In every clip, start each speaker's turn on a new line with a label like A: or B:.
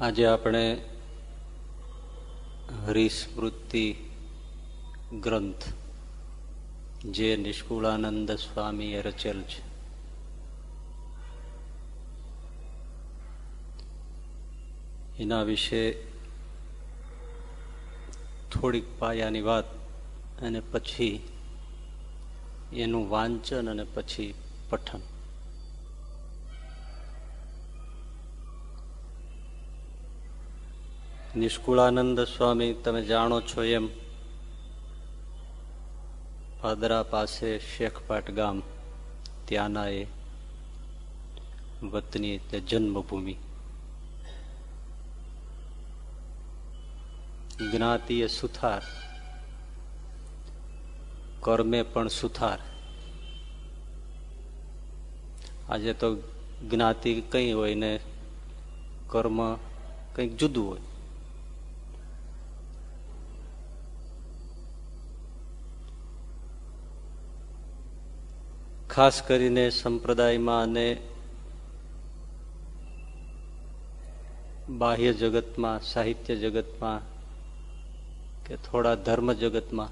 A: આજે આપણે હરિસ્મૃતિ ગ્રંથ, જે નિષ્કુળાનંદ સ્વામીએ રચેલ છે. એના વિશે થોડીક પાયાની વાત અને પછી એનું વાંચન અને પછી પઠન. નિષ્કુળાનંદ સ્વામી, તમે જાણો છો એમ પાદરા પાસે શેખપાટ ગામ, ત્યાંના એ વતની જન્મભૂમિ. જ્ઞાતિએ સુથાર, કર્મે પણ સુથાર. આજે તો જ્ઞાતિ કંઈ હોય ને કર્મ કંઈક જુદું હોય. ખાસ કરીને સંપ્રદાયમાં અને બાહ્ય જગતમાં, સાહિત્ય જગતમાં કે થોડા ધર્મ જગતમાં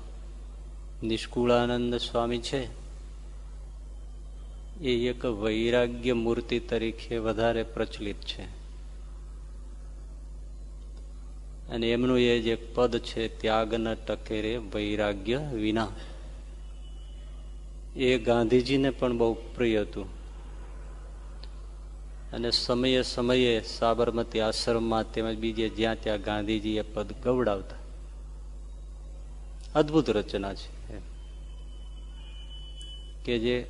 A: નિષ્કુળાનંદ સ્વામી છે. એ એક વૈરાગ્ય મૂર્તિ તરીકે વધારે પ્રચલિત છે. અને એમનું એ જે પદ છે, ત્યાગના ટકેરે વૈરાગ્ય વિના. એ ગાંધીજીને પણ બહુ પ્રિય હતું. અને સમયે સમયે સાબરમતી આશ્રમમાં તેમજ બીજે જ્યાં ત્યાં ગાંધીજી એ પદ ગવડાવતા. અદભુત રચના છે કે જે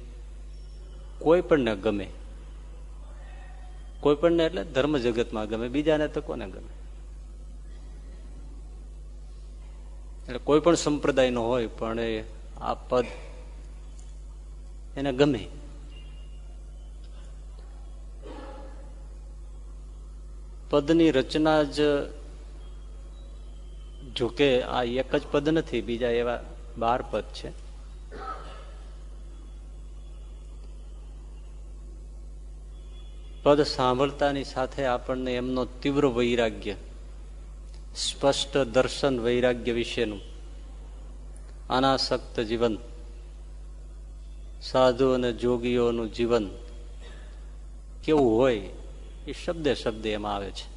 A: કોઈ પણને ગમે. કોઈ પણ એટલે ધર્મ જગતમાં ગમે, બીજાને તો કોને ગમે? એટલે કોઈ પણ સંપ્રદાય નો હોય પણ એ આ પદ એને ગમે. પદની રચના જ જોકે આ એક જ પદ નથી, બીજા એવા બાર પદ છે. પદ સાંભળતાની સાથે આપણને એમનો તીવ્ર વૈરાગ્ય, સ્પષ્ટ દર્શન વૈરાગ્ય વિશેનું અનાસક્ત જીવન સાધુ અને જોગીઓનું જીવન કેવું હોય એ શબ્દે શબ્દે એમાં આવે છે.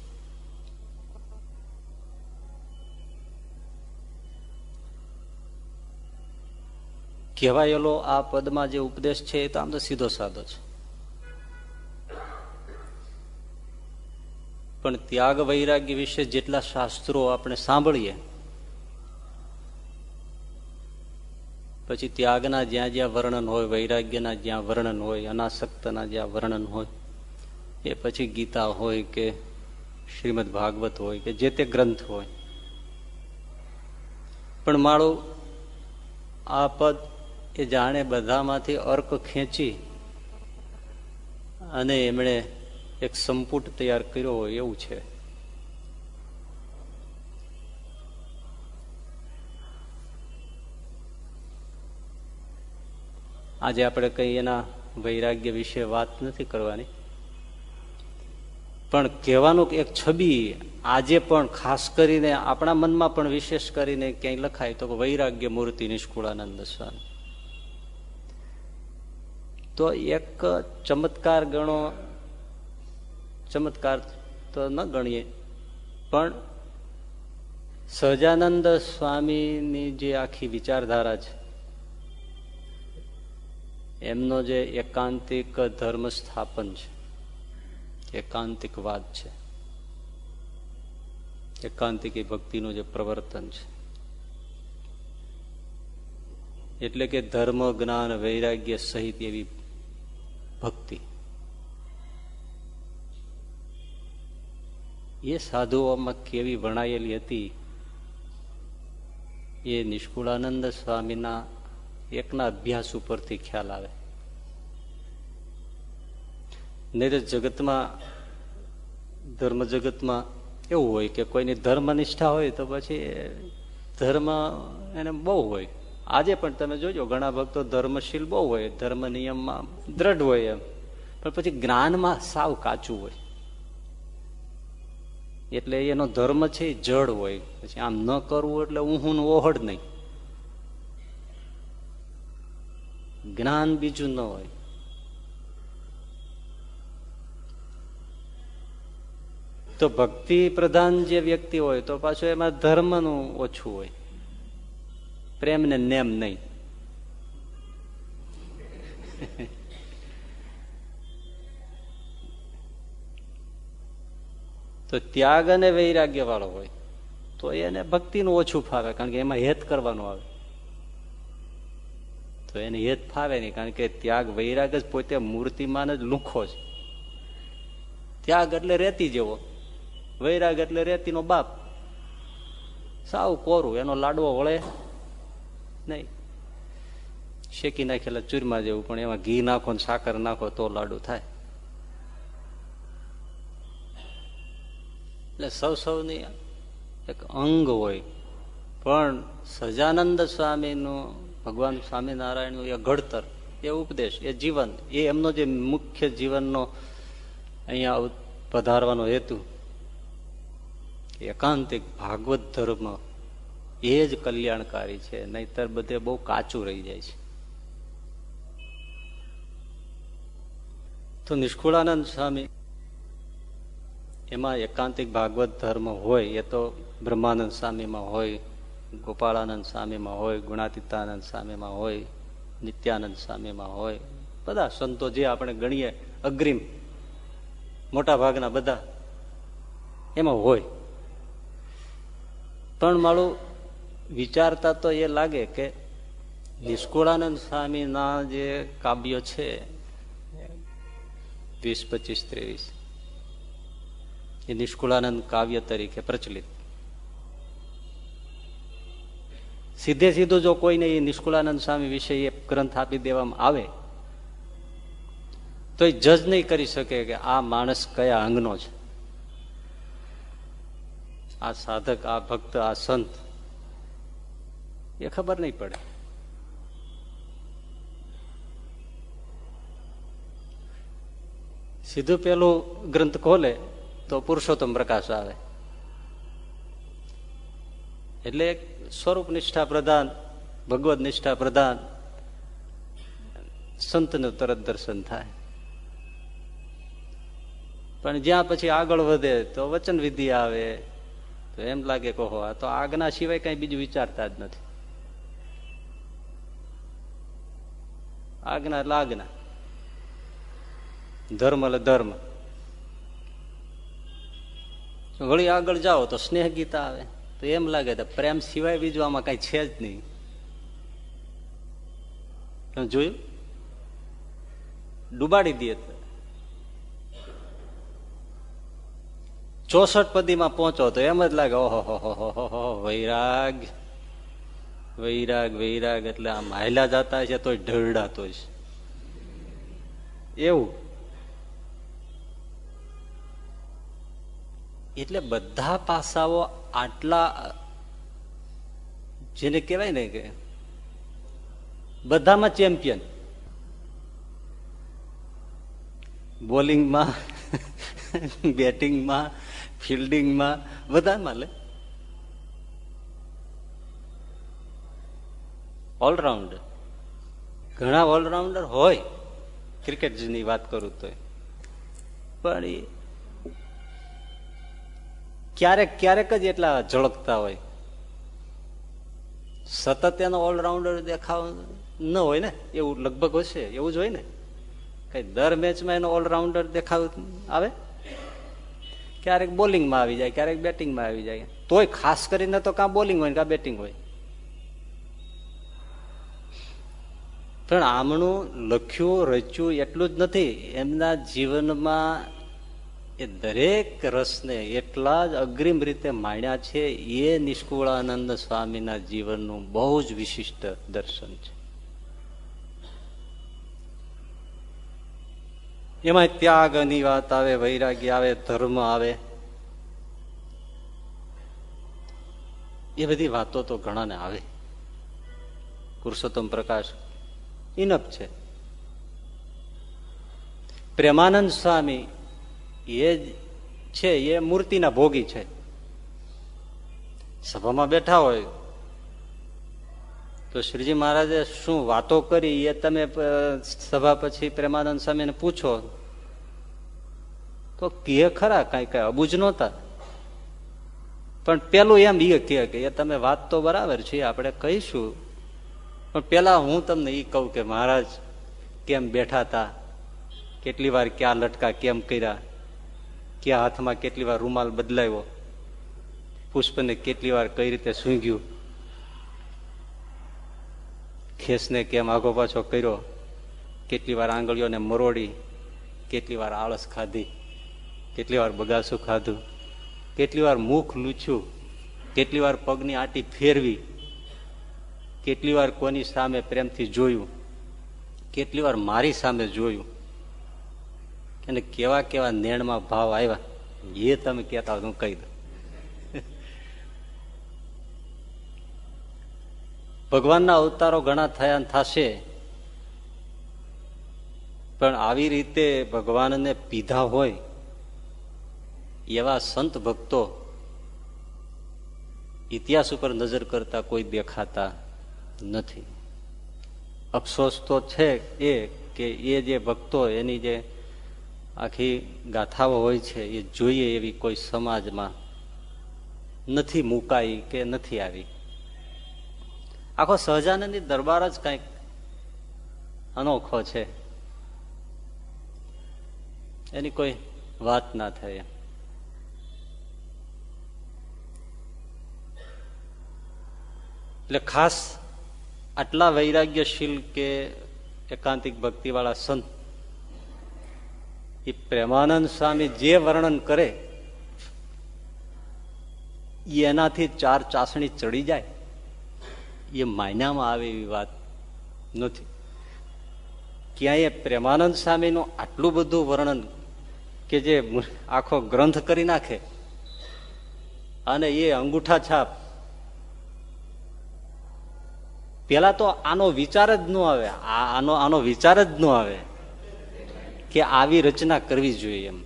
A: કહેવાયેલો આ પદમાં જે ઉપદેશ છે એ તો આમ તો સીધો સાધો છે. પણ ત્યાગ વૈરાગ્ય વિશે જેટલા શાસ્ત્રો આપણે સાંભળીએ પછી ત્યાગના જ્યાં જ્યાં વર્ણન હોય, વૈરાગ્યના જ્યાં વર્ણન હોય, અનાસક્તના જ્યાં વર્ણન હોય, એ પછી ગીતા હોય કે શ્રીમદ ભાગવત હોય કે જે તે ગ્રંથ હોય. પણ માળું આ પદ એ જાણે બધામાંથી અર્ક ખેંચી અને એમણે એક સંપુટ તૈયાર કર્યો હોય એવું છે. આજે આપણે કઈ એના વૈરાગ્ય વિશે વાત નથી કરવાની. પણ કહેવાનું એક છબી આજે પણ ખાસ કરીને આપણા મનમાં પણ વિશેષ કરીને ક્યાંય લખાય તો વૈરાગ્ય મૂર્તિ નિષ્કુળાનંદ સ્વામી. તો એક ચમત્કાર ગણો, ચમત્કાર તો ન ગણીએ, પણ સહજાનંદ સ્વામીની જે આખી વિચારધારા છે એમનો જે એકાંતિક ધર્મ સ્થાપન છે એકાંતિકવાદ છે, એકાંતિકી ભક્તિનું જે પ્રવર્તન છે. એટલે કે ધર્મ, જ્ઞાન, વૈરાગ્ય સહિત એવી ભક્તિ. એ સાધુઓમાં કેવી વણાયેલી હતી, એ નિષ્કુળાનંદ સ્વામીના એકના અભ્યાસ ઉપરથી ખ્યાલ આવે. નહીં જગતમાં, ધર્મ જગતમાં એવું હોય કે કોઈની ધર્મ નિષ્ઠા હોય તો પછી ધર્મ એને બહુ હોય. આજે પણ તમે જોજો, ઘણા ભક્તો ધર્મશીલ બહુ હોય, ધર્મ નિયમમાં દ્રઢ હોય એમ. પણ પછી જ્ઞાનમાં સાવ કાચું હોય. એટલે એનો ધર્મ છે જડ હોય. પછી આમ ન કરવું એટલે ઊહું ઓહડ નહીં. જ્ઞાન બીજું ન હોય. તો ભક્તિ પ્રધાન જે વ્યક્તિ હોય તો પાછું એમાં ધર્મનું ઓછું હોય. પ્રેમ ને નેમ નહીં. તો ત્યાગ અને વૈરાગ્ય વાળો હોય, તો એને ભક્તિનું ઓછું ફાવે, કારણ કે એમાં હેત કરવાનું આવે. તો એને હેત ફાવે નહીં, કારણ કે ત્યાગ વૈરાગ જ પોતે મૂર્તિમાન જ લુખો છે. ત્યાગ એટલે રેતી જેવો, વૈરાગ એટલે રેતીનો બાપ. સાવ કોરું, એનો લાડવો વળે નહીં. શેકી નાખેલા ચૂરમા જેવું, પણ એમાં ઘી નાખો ને સાકર નાખો તો લાડુ થાય. એટલે સૌ સૌની એક અંગ હોય. પણ સજાનંદ સ્વામીનું ભગવાન સ્વામિનારાયણનું એ ઘડતર, એ ઉપદેશ, એ જીવન, એ એમનો જે મુખ્ય જીવનનો અહીંયા પધારવાનો હેતુ. એકાંતિક ભાગવત ધર્મ એ જ કલ્યાણકારી છે, નહીતર બધે બહુ કાચું રહી જાય છે. તો નિષ્કુળાનંદ સ્વામી, એમાં એકાંતિક ભાગવત ધર્મ હોય, એ તો બ્રહ્માનંદ સ્વામીમાં હોય ગોપાળાનંદ સ્વામીમાં હોય, ગુણાતીતાનંદ સ્વામીમાં હોય, નિત્યાનંદ સ્વામીમાં હોય, બધા સંતો જે આપણે ગણીએ અગ્રિમ મોટા ભાગના બધા એમાં હોય. પણ મારું વિચારતા તો એ લાગે કે નિષ્કુળાનંદ સ્વામીના જે કાવ્યો છે, વીસ પચીસ ત્રેવીસ, એ નિષ્કુળાનંદ કાવ્ય તરીકે પ્રચલિત. સીધે સીધું જો કોઈને એ નિષ્કુળાનંદ સ્વામી વિશે એ ગ્રંથ આપી દેવામાં આવે, તો એ જજ નહીં કરી શકે કે આ માણસ કયા અંગનો છે. આ સાધક, આ ભક્ત, આ સંત, એ ખબર નહીં પડે. સીધું પેલું ગ્રંથ ખોલે તો પુરુષોત્તમ પ્રકાશ આવે. એટલે સ્વરૂપ નિષ્ઠા પ્રધાન ભગવત નિષ્ઠા પ્રધાન. સંતનું તરત દર્શન થાય. પણ જ્યાં પછી આગળ વધે તો વચન વિધિ આવે. તો એમ લાગે કહો આ તો આજ્ઞા સિવાય કઈ બીજું વિચારતા જ નથી. આજ્ઞા એટલે આજ્ઞા. ધર્મ એટલે ધર્મ. વળી આગળ જાઓ તો સ્નેહ ગીતા આવે. તો એમ લાગે તો પ્રેમ સિવાય બીજું આમાં કઈ છે જ નહીં. જોયું? ડુબાડી દે ચોસઠ પદીમાં પહોંચો તો એમ જ લાગે, ઓહો વૈરાગ. વૈરાગ વૈરાગ એટલે આમ હાયલા જતા છે તોય ઢળડાતો છે એવું. એટલે બધા પાસાઓ આટલા, જેને કહેવાય ને કે બધામાં ચેમ્પિયન. બોલિંગમાં, બેટિંગમાં, ફિલ્ડિંગમાં, બધામાં લે. ઓલરાઉન્ડર. ઘણા ઓલરાઉન્ડર હોય ક્રિકેટની વાત કરું તો. પણ એ ક્યારેક ક્યારેક જ એટલા ઝળકતા હોય. સતત એનો ઓલરાઉન્ડર દેખાવ ન હોય ને, એવું લગભગ હશે, એવું જ હોય ને? કઈ દર મેચમાં એનો ઓલરાઉન્ડર દેખાવ આવે? ક્યારેક બોલિંગમાં આવી જાય, ક્યારેક બેટિંગમાં આવી જાય. તોય ખાસ કરીને તો કાં બોલિંગ હોય કાં બેટિંગ હોય. પણ આમનું લખ્યું, રચ્યું એટલું જ નથી. એમના જીવનમાં એ દરેક રસને એટલા જ અગ્રિમ રીતે માણ્યા છે, એ નિષ્કુળાનંદ સ્વામીના જીવનનું બહુ જ વિશિષ્ટ દર્શન છે. એમાં ત્યાગની વાત આવે, વૈરાગ્ય આવે, ધર્મ આવે. એ બધી વાતો તો ઘણાને આવે. પુરુષોત્તમ પ્રકાશ ઇનપ છે. પ્રેમાનંદ સ્વામી એ છે, એ મૂર્તિના ભોગી છે. સભામાં બેઠા હોય તો શ્રીજી મહારાજે શું વાતો કરી એ તમે સભા પછી પ્રેમાનંદ સ્વામીને પૂછો? તો કે ખરા કઈ કઈ, અબુજ નહોતા. પણ પેલું એમ એ કહે કે, એ તમે વાત તો બરાબર છે, આપણે કહીશું. પણ પેલા હું તમને એ કહું કે, મહારાજ, કેમ બેઠા હતા કેટલી વાર ક્યાં લટકા, કેમ કર્યા? ક્યાં હાથમાં કેટલી વાર રૂમાલ બદલાવ્યો? પુષ્પને કેટલી વાર કઈ રીતે સૂંઘ્યું? ખેસને કેમ આગો પાછો કર્યો? કેટલી વાર આંગળીઓને મરોડી? કેટલી વાર આળસ ખાધી? કેટલી વાર બગાસું ખાધું? કેટલી વાર મુખ લૂછ્યું? કેટલી વાર પગની આટી ફેરવી? કેટલી વાર કોની સામે પ્રેમથી જોયું? કેટલી વાર મારી સામે જોયું? અને કેવા કેવા નેણમાં ભાવ આવ્યા, એ તમે કહેતા હું કહી દઉં. ભગવાનના અવતારો ઘણા થયા થશે, પણ આવી રીતે ભગવાનને પીધા હોય, એવા સંત ભક્તો ઇતિહાસ ઉપર નજર કરતા કોઈ દેખાતા નથી. અફસોસ તો છે એ કે એ જે ભક્તો, એની જે આખી ગાથાઓ હોય છે, એ જોઈએ એવી કોઈ સમાજમાં નથી મુકાઈ કે નથી આવી. આખો સહજાનંદની દરબાર જ કંઈક અનોખો છે. એની કોઈ વાત ના થાય. એટલે ખાસ આટલા વૈરાગ્યશીલ કે એકાંતિક ભક્તિવાળા સંત એ પ્રેમાનંદ સ્વામી જે વર્ણન કરે એનાથી ચાર ચાસણી ચડી જાય. એ માયનામાં આવે એવી વાત નથી. ક્યાંય પ્રેમાનંદ સ્વામીનું આટલું બધું વર્ણન કે જે આખો ગ્રંથ કરી નાખે અને એ અંગૂઠા છાપ. પેલા તો આનો વિચાર જ ન આવે. આનો આનો વિચાર જ ન આવે. કે આવી રચના કરવી જોઈએ એમ.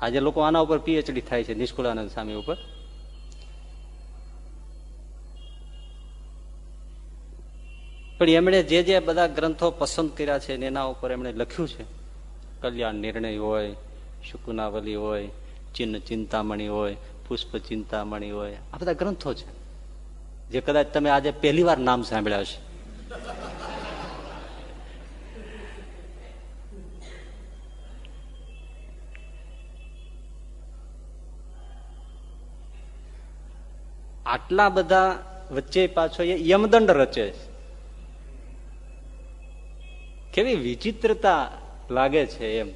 A: આજે લોકો આના ઉપર પીએચડી થાય છે, નિષ્કુળાનંદ સ્વામી ઉપર. પણ એમણે જે જે બધા ગ્રંથો પસંદ કર્યા છે એના ઉપર એમણે લખ્યું છે. કલ્યાણ નિર્ણય હોય, શુકુનાવલી હોય ચિહ્ન ચિંતામણી હોય, પુષ્પ ચિંતામણી હોય, આ બધા ગ્રંથો છે. જે કદાચ તમે આજે પહેલી વાર નામ સાંભળ્યા છે આટલા બધા વચ્ચે પાછો એ યમદંડ રચે કેવી વિચિત્રતા લાગે છે એમ.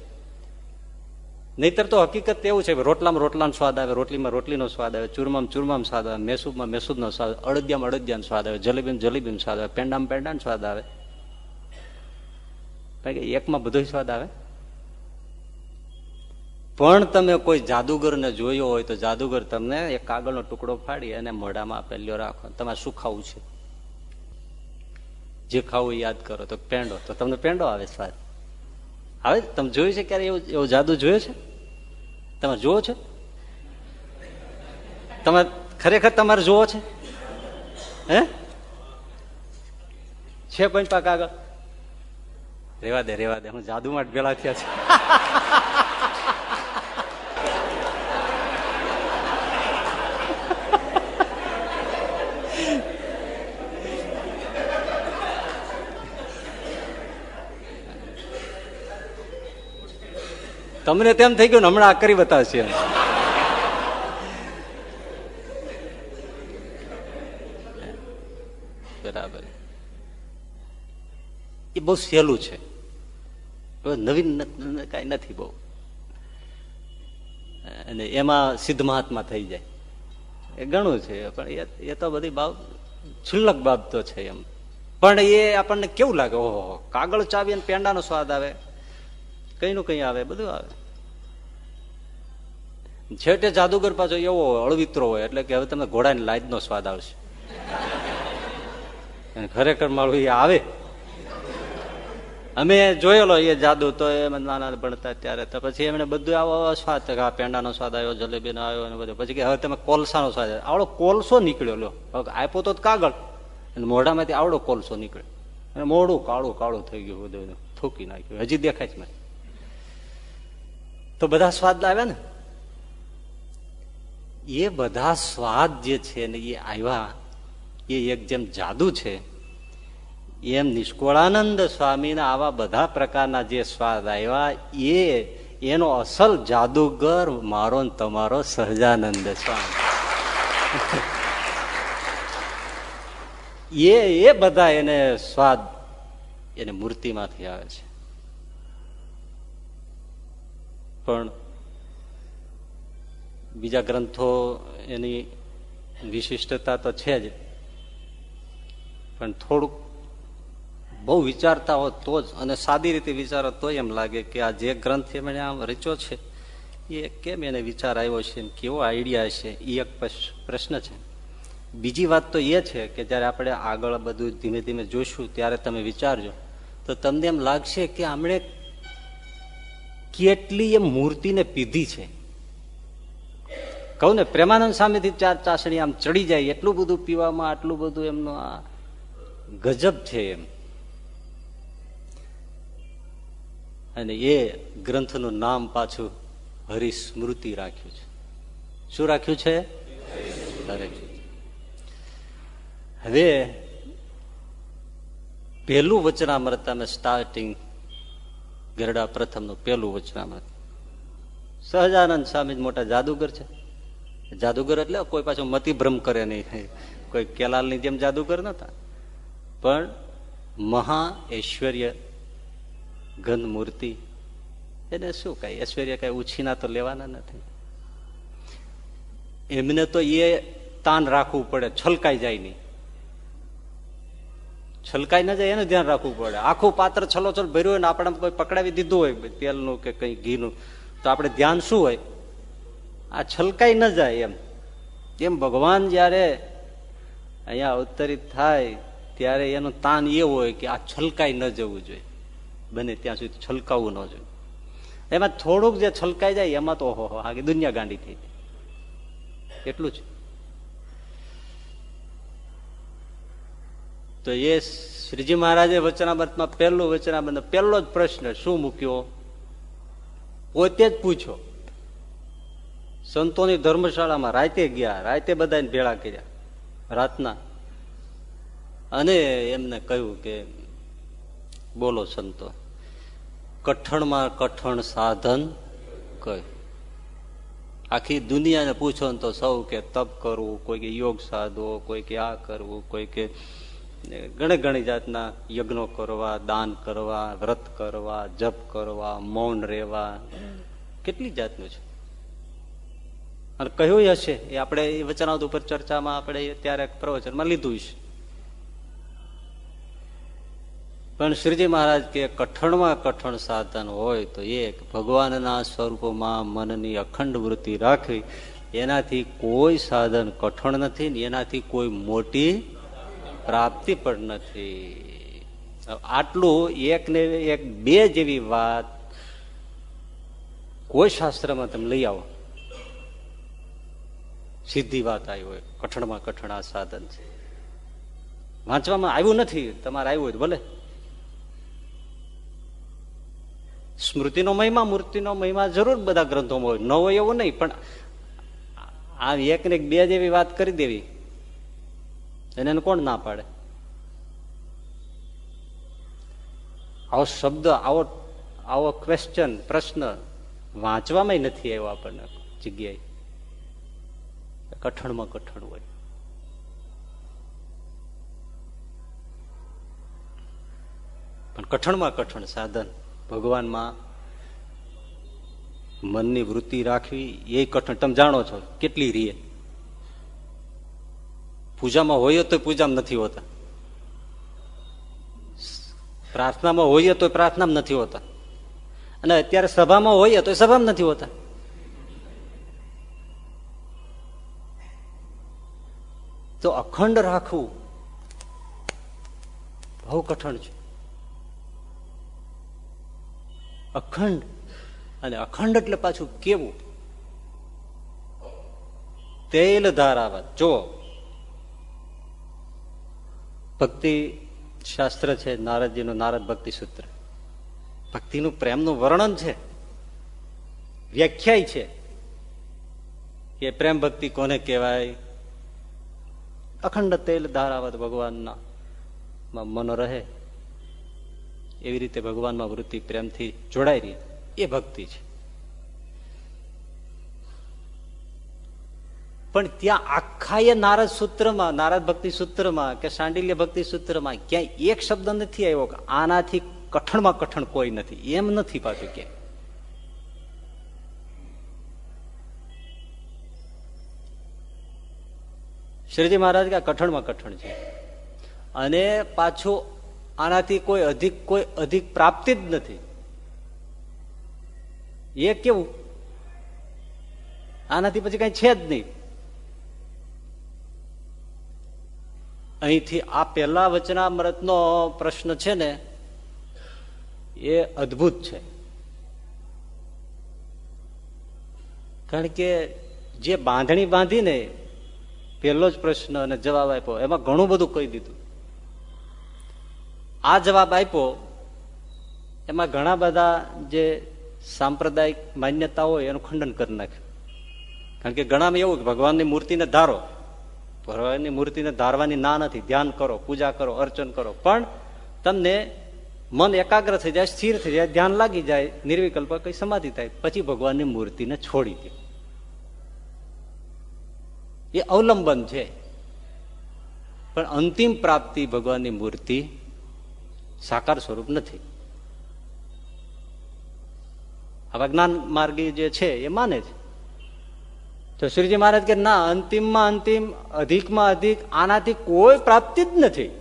A: નહીતર તો હકીકત એવું છે રોટલામાં રોટલાનો સ્વાદ આવે, રોટલીમાં રોટલીનો સ્વાદ આવે, ચૂરમામાં ચૂરમામાં સ્વાદ આવે મેસૂબમાં મેસૂદનો સ્વાદ આવે, અડદિયામાં અડદિયાનો સ્વાદ આવે, જલેબીમાં જલેબીનો સ્વાદ આવે, પેંડામાં પેંડાનો સ્વાદ આવે. એકમાં બધો સ્વાદ આવે. પણ તમે કોઈ જાદુગરને જોયો હોય તો જાદુગર તમને એક કાગળનો ટુકડો ફાડી અને મોઢામાં પેલ્યો રાખો. તમારે શું ખાવું છે? જે ખાવું યાદ કરો. તો પેંડો. તો તમને પેંડો આવે સ્વાદ. આવે? તમે જોયું છે ક્યારે એવું એવું જાદુ જોયો છે? તમે જુઓ છો? તમે ખરેખર તમારે જુઓ છે? હે? છે પંચપા પાક આગળ? રેવા દે રેવા દે. હું જાદુ માટે પેલા થયા છે. તમને તેમ થઈ ગયું હમણાં આ કરી બતાવશે એમ. બરાબર. એ બહુ સહેલું છે. નવીન કઈ નથી બહુ. અને એમાં સિદ્ધ મહાત્મા થઈ જાય. એ ઘણું છે, પણ એ તો બધી બાબ છુલ્લક બાબતો છે એમ. પણ એ આપણને કેવું લાગે? ઓહો, કાગળ ચાવી અને પેંડાનો સ્વાદ આવે. કઈ નું કઈ આવે, બધું આવે. છેટે જાદુગર પાછો એવો અળવિત્રો હોય, એટલે કે હવે તમને ઘોડાની લાજ નો સ્વાદ આવશે. ખરેખર મારું એ આવે. અમે જોયેલો એ જાદુ, તો એ નાના ભણતા ત્યારે, તો પછી એમણે બધું આવો સ્વાદ આ પેંડાનો સ્વાદ આવ્યો, જલેબીનો આવ્યો, અને બધું. પછી કે હવે તમે કોલસાનો સ્વાદ આવડો કોલસો નીકળ્યો, લો. આપ્યો તો કાગળ. અને મોઢામાંથી આવડો કોલસો નીકળ્યો. અને મોઢું કાળું કાળું થઈ ગયું બધું. થૂકી નાખ્યું. હજી દેખાય છે મને. તો બધા સ્વાદ આવ્યા ને? એ બધા સ્વાદ જે છે ને, એ આવ્યા, એ એક જેમ જાદુ છે. એમ નિષ્કોળાનંદ સ્વામીના આવા બધા પ્રકારના જે સ્વાદ આવ્યા, એ, એનો અસલ જાદુગર મારો ને તમારો સહજાનંદ સ્વામી. એ એ બધા એને સ્વાદ એને મૂર્તિમાંથી આવે છે. પણ બીજા ગ્રંથો એની વિશિષ્ટતા તો છે જ. પણ થોડુંક બહુ વિચારતા હોત તો જ અને સાદી રીતે વિચારો તો એમ લાગે કે આ જે ગ્રંથ એમણે આમ રચ્યો છે, એ કેમ એને વિચાર આવ્યો છે કેવો આઈડિયા છે, એ એક પ્રશ્ન છે. બીજી વાત તો એ છે કે જ્યારે આપણે આગળ બધું ધીમે ધીમે જોઈશું ત્યારે તમે વિચારજો. તો તમને એમ લાગશે કે આમણે કેટલી એ મૂર્તિને પીધી છે? કહું ને, પ્રેમાનંદ સામેથી ચાર ચાસણી આમ ચડી જાય, એટલું બધું પીવામાં, આટલું બધું એમનું આ ગજબ છે એમ. અને એ ગ્રંથનું નામ પાછું હરિસ્મૃતિ રાખ્યું છે. શું રાખ્યું છે? હવે, પહેલું વચનામૃત તમે સ્ટાર્ટિંગ ગરડા પ્રથમનું પહેલું વચનામૃત. સહજાનંદ સ્વામી મોટા જાદુગર છે. જાદુગર એટલે કોઈ પાછું મતિભ્રમ કરે નહીં. કોઈ કેલાલની જેમ જાદુગર નતા પણ મહા ઐશ્વર્ય ગંધ મૂર્તિ એને શું કઈ? ઐશ્વર્ય કઈ ઉછીના તો લેવાના નથી. એમને તો એ તાન રાખવું પડે, છલકાઈ જાય નહીં. છલકાઈ ના જાય, એનું ધ્યાન રાખવું પડે. આખું પાત્ર છલો છલ ભર્યું હોય ને આપણે કોઈ પકડાવી દીધું હોય તેલનું કે કઈ ઘીનું, તો આપણે ધ્યાન શું હોય? આ છલકાઈ ન જાય એમ. એમ ભગવાન જયારે અહીંયા અવતરિત થાય, ત્યારે એનું તાન એવું હોય કે આ છલકાઈ ન જવું જોઈએ. બને ત્યાં સુધી છલકાવવું ન જોઈએ. એમાં થોડુંક જે છલકાઈ જાય, એમાં તો ઓહો આગે દુનિયા ગાંડી થઈ જાય એટલું જ. તો એ શ્રીજી મહારાજે વચનામૃતમાં પહેલું વચનામૃત પહેલો જ પ્રશ્ન શું મૂક્યો? પોતે જ પૂછ્યો. સંતોની ધર્મશાળામાં રાતે ગયા, રાતે બધાને ભેળા કર્યા, રાતના. અને એમને કહ્યું કે, બોલો સંતો, કઠણમાં કઠણ સાધન કહ્યું આખી દુનિયાને પૂછો ને તો સૌ કે તપ કરવું, કોઈ કે યોગ સાધવો, કોઈ કે આ કરવું, કોઈ કે ઘણી ઘણી જાતના યજ્ઞો કરવા, દાન કરવા, વ્રત કરવા, જપ કરવા, મૌન રહેવા. કેટલી જાતનું છે. અને કહ્યું હશે એ આપણે એ વચનાવત ઉપર ચર્ચામાં આપણે ત્યારે પ્રવચનમાં લીધું છે. પણ શ્રીજી મહારાજ કે કઠણમાં કઠણ સાધન હોય તો એક ભગવાનના સ્વરૂપમાં મનની અખંડ વૃત્તિ રાખવી. એનાથી કોઈ સાધન કઠણ નથી ને એનાથી કોઈ મોટી પ્રાપ્તિ પણ નથી. આટલું એક ને એક બે જેવી વાત કોઈ શાસ્ત્રમાં તમે લઈ આવો. સીધી વાત આવી હોય, કઠણમાં કઠણ આ સાધન છે. વાંચવામાં આવ્યું નથી, તમારે આવ્યું હોય ભલે. સ્મૃતિનો મહિમા, મૂર્તિનો મહિમા જરૂર બધા ગ્રંથોમાં હોય. ન હોય એવું નહીં, પણ આ એક ને બે જેવી વાત કરી દેવી. એને કોણ ના પાડે? આવો શબ્દ, આવો આવો ક્વેશ્ચન પ્રશ્ન વાંચવામાં નથી આવ્યો આપણને જગ્યાએ. કઠણમાં કઠણ હોય. પણ કઠણમાં કઠણ સાધન ભગવાનમાં મનની વૃત્તિ રાખવી, એ કઠણ. તમે જાણો છો કેટલી રીએ પૂજામાં હોઈએ તો પૂજામાં નથી હોતા. પ્રાર્થનામાં હોઈએ તો પ્રાર્થનામાં નથી હોતા. અને અત્યારે સભામાં હોઈએ તો સભામાં નથી હોતા. તો અખંડ રાખવું બહુ કઠણ છે. અખંડ અને અખંડ એટલે પાછું કેવું? તેલ ધારાવત જો ભક્તિ શાસ્ત્ર છે, નારદજીનું નારદ ભક્તિ સૂત્ર. ભક્તિનું પ્રેમનું વર્ણન છે, વ્યાખ્યાય છે કે પ્રેમ ભક્તિ કોને કહેવાય? અખંડ તેલ ધારાવત ભગવાનના મન રહે. એવી રીતે ભગવાનમાં વૃત્તિ પ્રેમથી રહી. એ ભક્તિ છે. પણ ત્યાં આખા એ નારદ સૂત્રમાં, નારદ ભક્તિ સૂત્રમાં કે સાંડિલ્ય ભક્તિ સૂત્રમાં ક્યાંય એક શબ્દ નથી આવ્યો કે આનાથી કઠણમાં કઠણ કોઈ નથી. એમ નથી પાછું કે શ્રીજી મહારાજ કે કઠણમાં કઠણ છે. અને પાછું આનાથી કોઈ અધિક કોઈ અધિક પ્રાપ્તિ જ નથી. એ કેવું? આનાથી પછી કઈ છે જ નહીં. અહીંથી આ પહેલા વચનામૃતનો પ્રશ્ન છે ને, એ અદભુત છે. કારણ કે જે બાંધણી બાંધીને પહેલો જ પ્રશ્ન અને જવાબ આપ્યો, એમાં ઘણું બધું કહી દીધું. આ જવાબ આપ્યો, એમાં ઘણા બધા જે સાંપ્રદાયિક માન્યતા હોય એનું ખંડન કરી નાખ્યું. કારણ કે ઘણામાં એવું ભગવાનની મૂર્તિને ધારો ભગવાનની મૂર્તિને ધારવાની ના નથી. ધ્યાન કરો, પૂજા કરો, અર્ચન કરો. પણ તમને મન એકાગ્ર થઈ જાય, સ્થિર થઈ જાય, ધ્યાન લાગી જાય, નિર્વિકલ્પ કઈ સમાધિ થાય. પછી ભગવાનની મૂર્તિને છોડી દે. એ અવલંબન છે. પણ અંતિમ પ્રાપ્તિ ભગવાનની મૂર્તિ સાકાર સ્વરૂપ નથી. આવા જ્ઞાન માર્ગી જે છે, એ માને છે. તો શ્રીજી મહારાજ કે, ના, અંતિમમાં અંતિમ, અધિકમાં અધિક, આનાથી કોઈ પ્રાપ્તિ જ નથી.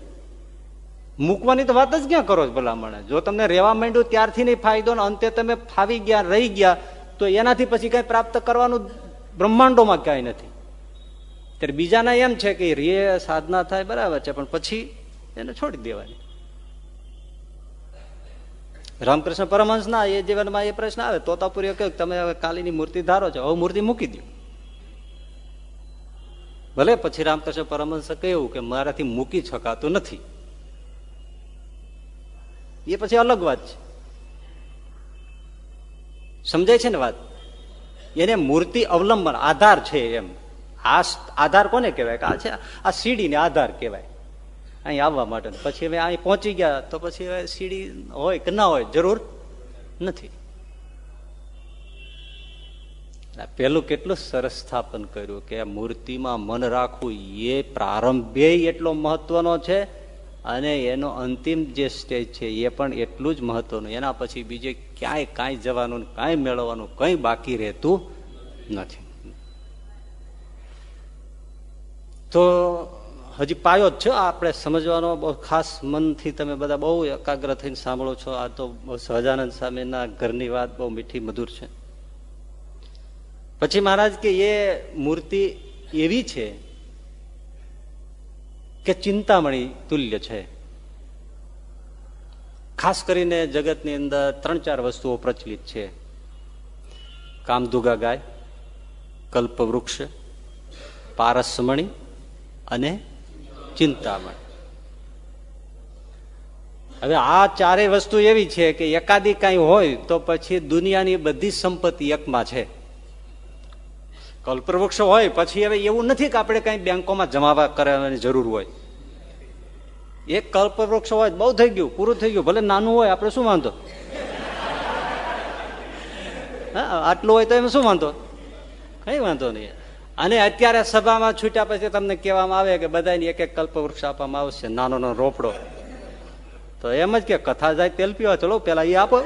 A: મૂકવાની તો વાત જ ક્યાં કરો ભલામણે? જો તમને રહેવા માંડ્યું ત્યારથી નહીં ફાયદો ને અંતે તમે ફાવી ગયા, રહી ગયા, તો એનાથી પછી કઈ પ્રાપ્ત કરવાનું બ્રહ્માંડોમાં ક્યાંય નથી. ત્યારે બીજાના એમ છે કે, રે, સાધના થાય, બરાબર છે, પણ પછી એને છોડી દેવાની. રામકૃષ્ણ પરમહંસ ના એ જીવનમાં એ પ્રશ્ન આવે તોતાપુરી કહ્યું તમે હવે કાલીની મૂર્તિ ધારો છો, હવે મૂર્તિ મૂકી દો ભલે પછી રામકૃષ્ણ પરમહંસે કહ્યું કે મારાથી મૂકી શકાતું નથી. એ પછી અલગ વાત છે. સમજાય છે ને વાત? એને મૂર્તિ અવલંબન, આધાર છે એમ. આ આધાર કોને કહેવાય? કે આ છે, આ સીડીને આધાર કહેવાય. અહીં આવવા માટે. પછી હવે અહીં પહોંચી ગયા તો પછી હવે સીડી હોય કે ના હોય જરૂર નથી. પેલું કેટલું સરસ સ્થાપન કર્યું કે મૂર્તિમાં મન રાખવું એ પ્રારંભે એટલો મહત્વનો છે અને એનો અંતિમ જે સ્ટેજ છે એ પણ એટલું જ મહત્વનું. એના પછી બીજે ક્યાંય કાંઈ જવાનું કાંઈ મેળવવાનું કંઈ બાકી રહેતું નથી. તો હજી પાયો જ છે, આપણે સમજવાનો બહુ ખાસ મનથી તમે બધા બહુ એકાગ્ર થઈને સાંભળો છો. આ તો સહજાનંદ સ્વામીના ઘરની વાત બહુ મીઠી મધુર છે. પછી મહારાજ કે, એ મૂર્તિ એવી છે કે ચિંતામણી તુલ્ય છે. ખાસ કરીને જગતની અંદર ત્રણ ચાર વસ્તુઓ પ્રચલિત છે. કામધુગા ગાય, કલ્પવૃક્ષ, પારસમણી અને ચિંતામણી. હવે આ ચારેય વસ્તુ એવી છે કે એકાદી કાંઈ હોય તો પછી દુનિયાની બધી સંપત્તિ એકમાં છે. કલ્પવૃક્ષ હોય, પછી હવે એવું નથી કે આપણે કઈ બેંકોમાં જમા કરવાની જરૂર હોય. એક કલ્પવૃક્ષ હોય બહુ થઈ ગયું, પૂરું થઈ ગયું, ભલે નાનું હોય, આપણે શું વાંધો? હા, આટલું હોય તો એમ શું વાંધો? કઈ વાંધો નહીં. અને અત્યારે સભામાં છૂટ્યા પછી તમને કહેવામાં આવે કે બધાની એક એક કલ્પવૃક્ષ આપવામાં આવશે નાનો નાનો રોપડો. તો એમ જ કે કથા જાય, તેલ પીવા, ચલો, પેલા એ આપો.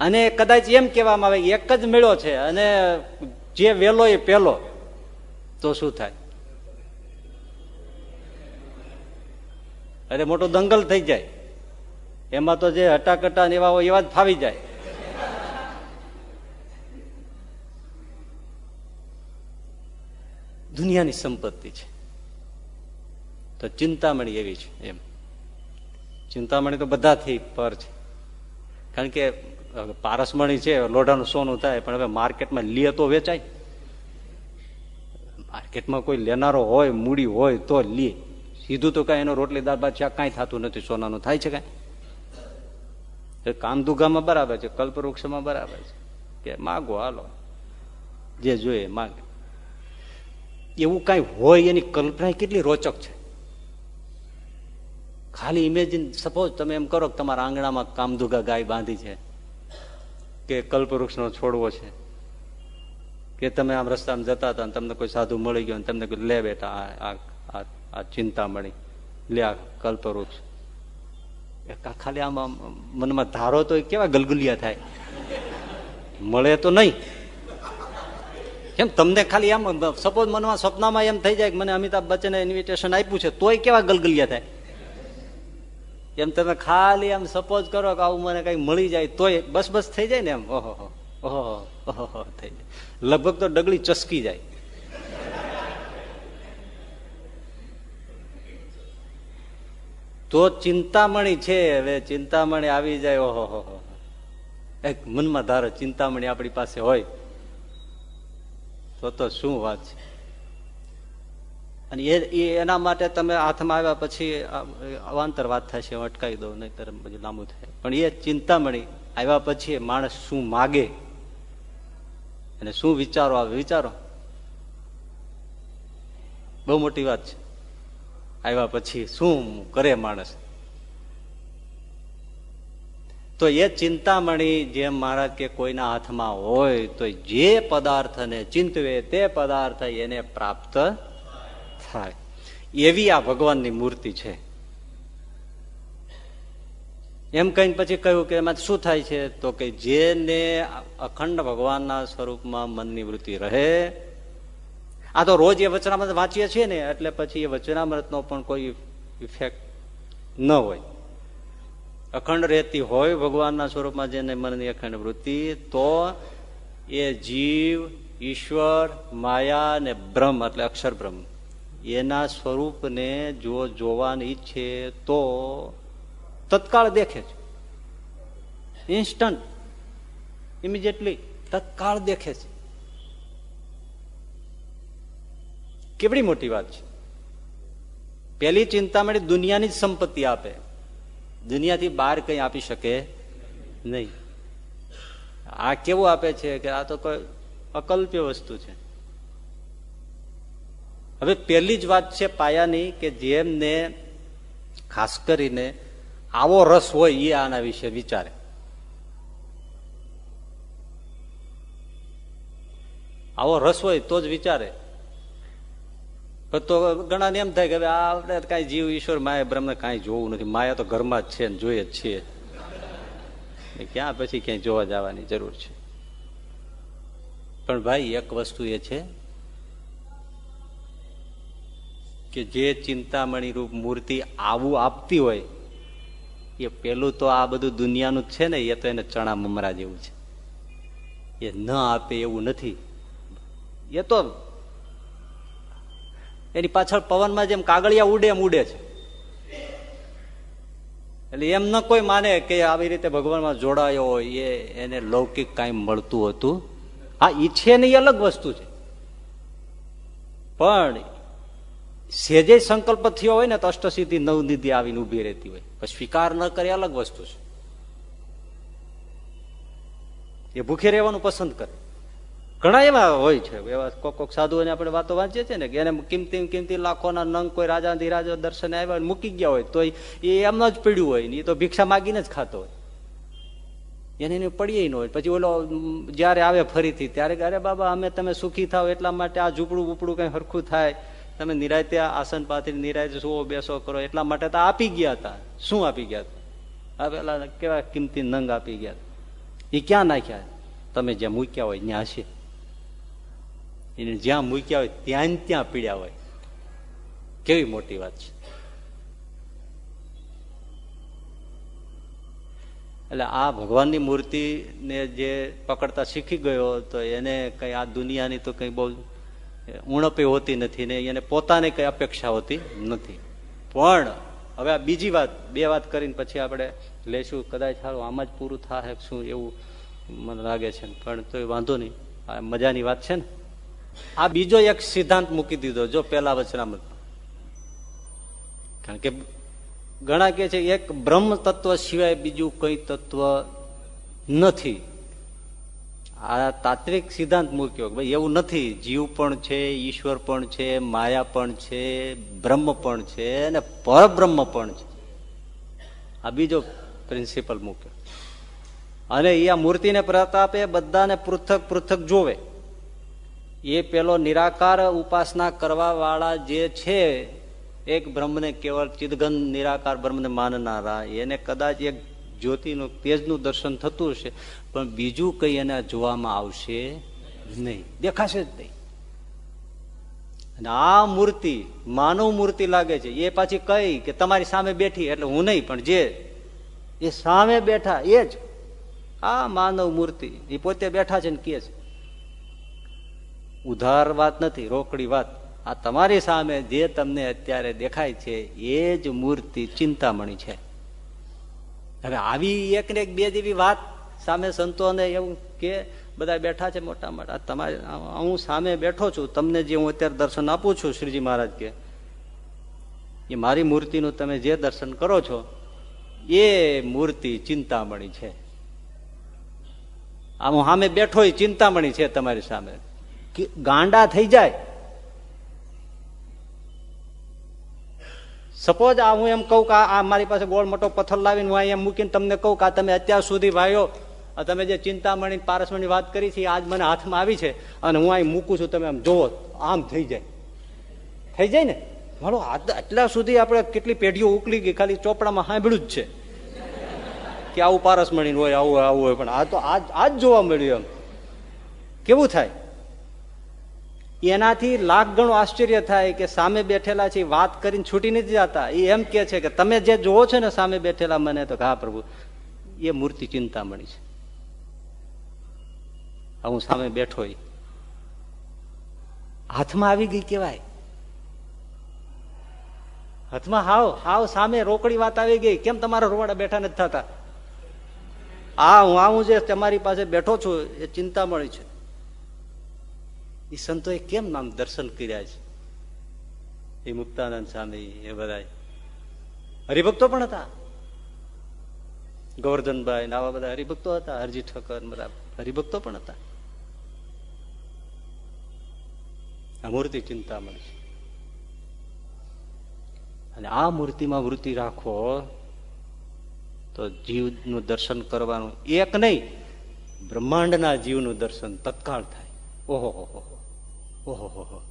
A: અને કદાચ એમ કહેવામાં આવે એક જ મેળો છે અને જે વેલો એ પેલો, તો શું થાય? અરે મોટો દંગલ થઈ જાય. એમાં તો જે હટાકટા એવા હોય એવા જ ફાવી જાય. દુનિયાની સંપત્તિ છે. તો ચિંતામણી એવી છે એમ. ચિંતામણી તો બધાથી પર છે. કારણ કે પારસમણી છે, લોઢાનું સોનું થાય, પણ હવે માર્કેટમાં લે તો વેચાય. માર્કેટમાં કોઈ લેનારો હોય, મૂડી હોય, તો લે. સીધું તો કાંઈ એનો રોટલી, દાળ, ભાત, શાક કાંઈ થતું નથી, સોનાનું થાય છે કાંઈ. કામધુગામાં બરાબર છે, કલ્પવૃક્ષમાં બરાબર છે. કે માગો, હાલો. જે જોઈએ, માગે. એવું કાંઈ હોય એની કલ્પના કેટલી રોચક છે. ખાલી ઇમેજિન સપોઝ તમે એમ કરો કે તમારા આંગણામાં કામધુગા ગાય બાંધી છે. કે કલ્પવૃક્ષનો છોડવો છે? કે તમે આમ રસ્તામાં જતા હતા તમને કોઈ સાધુ મળી ગયો તમને કોઈ લે બેટા, આ ચિંતા મળી. લે આ કલ્પવૃક્ષ. ખાલી આમ મનમાં ધારો તો કેવા ગલગુલિયા થાય. મળે તો નહીં. કેમ તમને ખાલી એમ સપોઝ મનમાં સપનામાં એમ થઈ જાય કે મને અમિતાભ બચ્ચને ઇન્વિટેશન આપ્યું છે, તોય કેવા ગલગલિયા થાય? એમ તમે ખાલી એમ સપોઝ કરો કે આવું મને કઈ મળી જાય તોય બસ બસ થઈ જાય ને એમ? ઓહો થઈ જાય. લગભગ તો ડગલી ચસકી જાય. તો ચિંતામણી છે હવે, ચિંતામણી આવી જાય, ઓહો હો એક મનમાં ધારો ચિંતામણી આપણી પાસે હોય, તો તો શું વાત છે? અને એ એના માટે તમે હાથમાં આવ્યા પછી અવાંતર વાત થશે હું અટકાવી દઉં નહીં બધું લાંબુ થાય. પણ એ ચિંતામણી, આવ્યા પછી માણસ શું માગે? અને શું વિચારો આવે? વિચારો. બહુ મોટી વાત છે. આવ્યા પછી શું કરે માણસ? તો એ ચિંતામણી જેમ મારા કે કોઈના હાથમાં હોય, તો જે પદાર્થને ચિંતવે તે પદાર્થ એને પ્રાપ્ત થાય. એવી આ ભગવાનની મૂર્તિ છે. એમ કહીને પછી કહ્યું કે એમાં શું થાય છે? તો કે જેને અખંડ ભગવાનના સ્વરૂપમાં મનની વૃત્તિ રહે, આ તો રોજ એ વચનામૃત વાંચીએ છીએ ને, એટલે પછી એ વચનામૃતનો પણ કોઈ ઇફેક્ટ ન હોય. અખંડ રહેતી હોય ભગવાનના સ્વરૂપમાં જેને મનની અખંડ વૃત્તિ, તો એ જીવ, ઈશ્વર, માયા ને બ્રહ્મ, એટલે અક્ષર બ્રહ્મ એના સ્વરૂપને જો જોવાની ઈચ્છે તો તત્કાળ દેખે છે. ઇન્સ્ટન્ટ ઇમિડિયેટલી તત્કાળ દેખે છે. કેવડી મોટી વાત છે. પેલી ચિંતામણી દુનિયાની જ સંપત્તિ આપે. દુનિયાથી બહાર કઈ આપી શકે નહીં. આ કેવું આપે છે કે આ તો કોઈ અકલ્પ્ય વસ્તુ છે. હવે પહેલી જ વાત છે પાયાની કે જેમને ખાસ કરીને આવો રસ હોય એ આના વિશે વિચારે. આવો રસ હોય તો જ વિચારે. તો ઘણા એમ થાય કે હવે આપણે કઈ જીવ ઈશ્વર માયા બ્રહ્મ કાંઈ જોવું નથી. માયા તો ઘરમાં જ છે ને જોઈએ જ છીએ. ક્યાં પછી ક્યાંય જોવા જવાની જરૂર છે? પણ ભાઈ, એક વસ્તુ એ છે કે જે ચિંતામણી રૂપ મૂર્તિ આવું આપતી હોય, એ પેલું તો આ બધું દુનિયાનું છે ને, એ તો એને ચણા મમરા જેવું છે. એ ન આપે એવું નથી. એ તો એની પાછળ પવનમાં જેમ કાગળિયા ઉડે એમ ઉડે છે. એટલે એમ ન કોઈ માને કે આવી રીતે ભગવાનમાં જોડાયો હોય, એ એને લૌકિક કાંઈ મળતું હતું. હા ઈચ્છે નહીં અલગ વસ્તુ છે. પણ સેજે સંકલ્પ થયો હોય ને તો અષ્ટસિદ્ધિ નવનિધિ આવીને ઊભી રહેતી હોય. સ્વીકાર ન કરે અલગ વસ્તુ છે. એ ભૂખે રહેવાનું પસંદ કરે. ઘણા એવા હોય છે. એવા કોક કોક સાધુઓને આપણે વાતો વાંચીએ છીએ ને કે એને કિંમતી કિંમતી લાખોના નંગ કોઈ રાજા ધીરાજો દર્શને આવ્યા મૂકી ગયા હોય તો એ એમનો જ પીડ્યું હોય ને, એ તો ભિક્ષા માગીને જ ખાતો હોય. એને એને પડીએ ન હોય. પછી ઓલો જ્યારે આવે ફરીથી, ત્યારે અરે બાબા, અમે તમે સુખી થાવ એટલા માટે આ ઝૂપડું ઉપડું કઈ હરખું થાય. તમે નિરાયતે આસન પાથરી નિરાયતે સુવો બેસો, કરો. એટલા માટે તો આપી ગયા હતા. શું આપી ગયા હતા? પેલા કેવા કિંમતી નંગ આપી ગયા એ ક્યાં નાખ્યા? તમે જ્યાં મૂક્યા હોય ત્યાં હશે. એને જ્યાં મૂક્યા હોય ત્યાં ત્યાં પીડ્યા હોય. કેવી મોટી વાત છે. એટલે આ ભગવાનની મૂર્તિને જે પકડતા શીખી ગયો તો એને કઈ આ દુનિયાની તો કઈ બહુ ઉણપે હોતી નથી ને એને પોતાને કઈ અપેક્ષા હોતી નથી. પણ હવે આ બીજી વાત, બે વાત કરીને પછી આપણે લેશું. કદાચ સારું આમાં જ પૂરું થાય શું એવું મને લાગે છે. પણ તો વાંધો નહીં. આ મજાની વાત છે ને? આ બીજો એક સિદ્ધાંત મૂકી દીધો, જો પેલા વચનામત. કારણ કે ઘણા કે છે, એક બ્રહ્મ તત્વ સિવાય બીજું કઈ તત્વ નથી. આ તાત્વિક સિદ્ધાંત મૂક્યો ભાઈ એવું નથી. જીવ પણ છે, ઈશ્વર પણ છે, માયા પણ છે, બ્રહ્મ પણ છે અને પરબ્રહ્મ પણ છે. આ બીજો પ્રિન્સિપલ મૂક્યો. અને એ આ મૂર્તિને પ્રતાપે બધાને પૃથક પૃથક જોવે. એ પેલો નિરાકાર ઉપાસના કરવા વાળા જે છે, એક બ્રહ્મને કેવળ ચિદગન નિરાકાર બ્રહ્મને માનનારા. એને કદાચ એક જ્યોતિનું તેજનું દર્શન થતું હશે, પણ બીજું કઈ એને જોવામાં આવશે નહીં. દેખાશે જ નહીં. અને આ મૂર્તિ, માનવ મૂર્તિ લાગે છે. એ પાછી કઈ કે તમારી સામે બેઠી, એટલે હું નહીં, પણ જે એ સામે બેઠા, એ જ. આ માનવ મૂર્તિ, એ પોતે બેઠા છે ને કે છે. ઉધાર વાત નથી, રોકડી વાત. આ તમારી સામે જે તમને અત્યારે દેખાય છે, એ જ મૂર્તિ ચિંતામણી છે. હવે આવી એક ને એક બે જેવી વાત સામે સંતોને એવું કે બધા બેઠા છે મોટા મોટા. તમારે હું સામે બેઠો છું. તમને જે હું અત્યારે દર્શન આપું છું શ્રીજી મહારાજ કે, એ મારી મૂર્તિનું તમે જે દર્શન કરો છો, એ મૂર્તિ ચિંતામણી છે. આ હું સામે બેઠો એ ચિંતામણી છે તમારી સામે. ગાંડા થઈ જાય. સપોઝ આ હું એમ કહું કે આ મારી પાસે ગોળ મોટો પથ્થર લાવીને હું અહીંયા મૂકીને તમને કહું કે તમે અત્યાર સુધી ભાઈઓ તમે જે ચિંતામણી પારસમણી વાત કરી છે આજ મને હાથમાં આવી છે. અને હું અહીં મૂકું છું, તમે આમ જોવો આમ થઈ જાય. થઈ જાય ને? મારો આટલા સુધી આપણે કેટલી પેઢીઓ ઉકલી ગઈ, ખાલી ચોપડામાં સાંભળ્યું જ છે. કે આવું પારસમણી હોય, આવું આવું હોય, પણ આ તો આજ આજ જોવા મળ્યું એમ. કેવું થાય? એનાથી લાખ ગણું આશ્ચર્ય થાય કે સામે બેઠેલા છે વાત કરીને છૂટી નથી જતા. એ એમ કે છે કે તમે જે જોવો છો ને સામે બેઠેલા મને, તો હા પ્રભુ, એ મૂર્તિ ચિંતામણી છે. હું સામે બેઠો હાથમાં આવી ગઈ કેવાય હાથમાં હાવ હાવ સામે રોકડી વાત આવી ગઈ. કેમ તમારા રોવાડા બેઠા નથી થતા? આ હું આવું જે તમારી પાસે બેઠો છું, એ ચિંતામણી છે. એ સંતોએ કેમ નામ દર્શન કર્યા છે? એ મુક્તાનંદ સ્વામી, એ બધા હરિભક્તો પણ હતા. ગોવર્ધનભાઈ આવા બધા હરિભક્તો હતા, હરજી ઠક્કર બધા હરિભક્તો પણ હતા. આ મૂર્તિ ચિંતામણ છે. અને આ મૂર્તિમાં વૃત્તિ રાખો તો જીવનું દર્શન કરવાનું એક નહીં, બ્રહ્માંડના જીવનું દર્શન તત્કાળ થાય. ઓહો ઓહો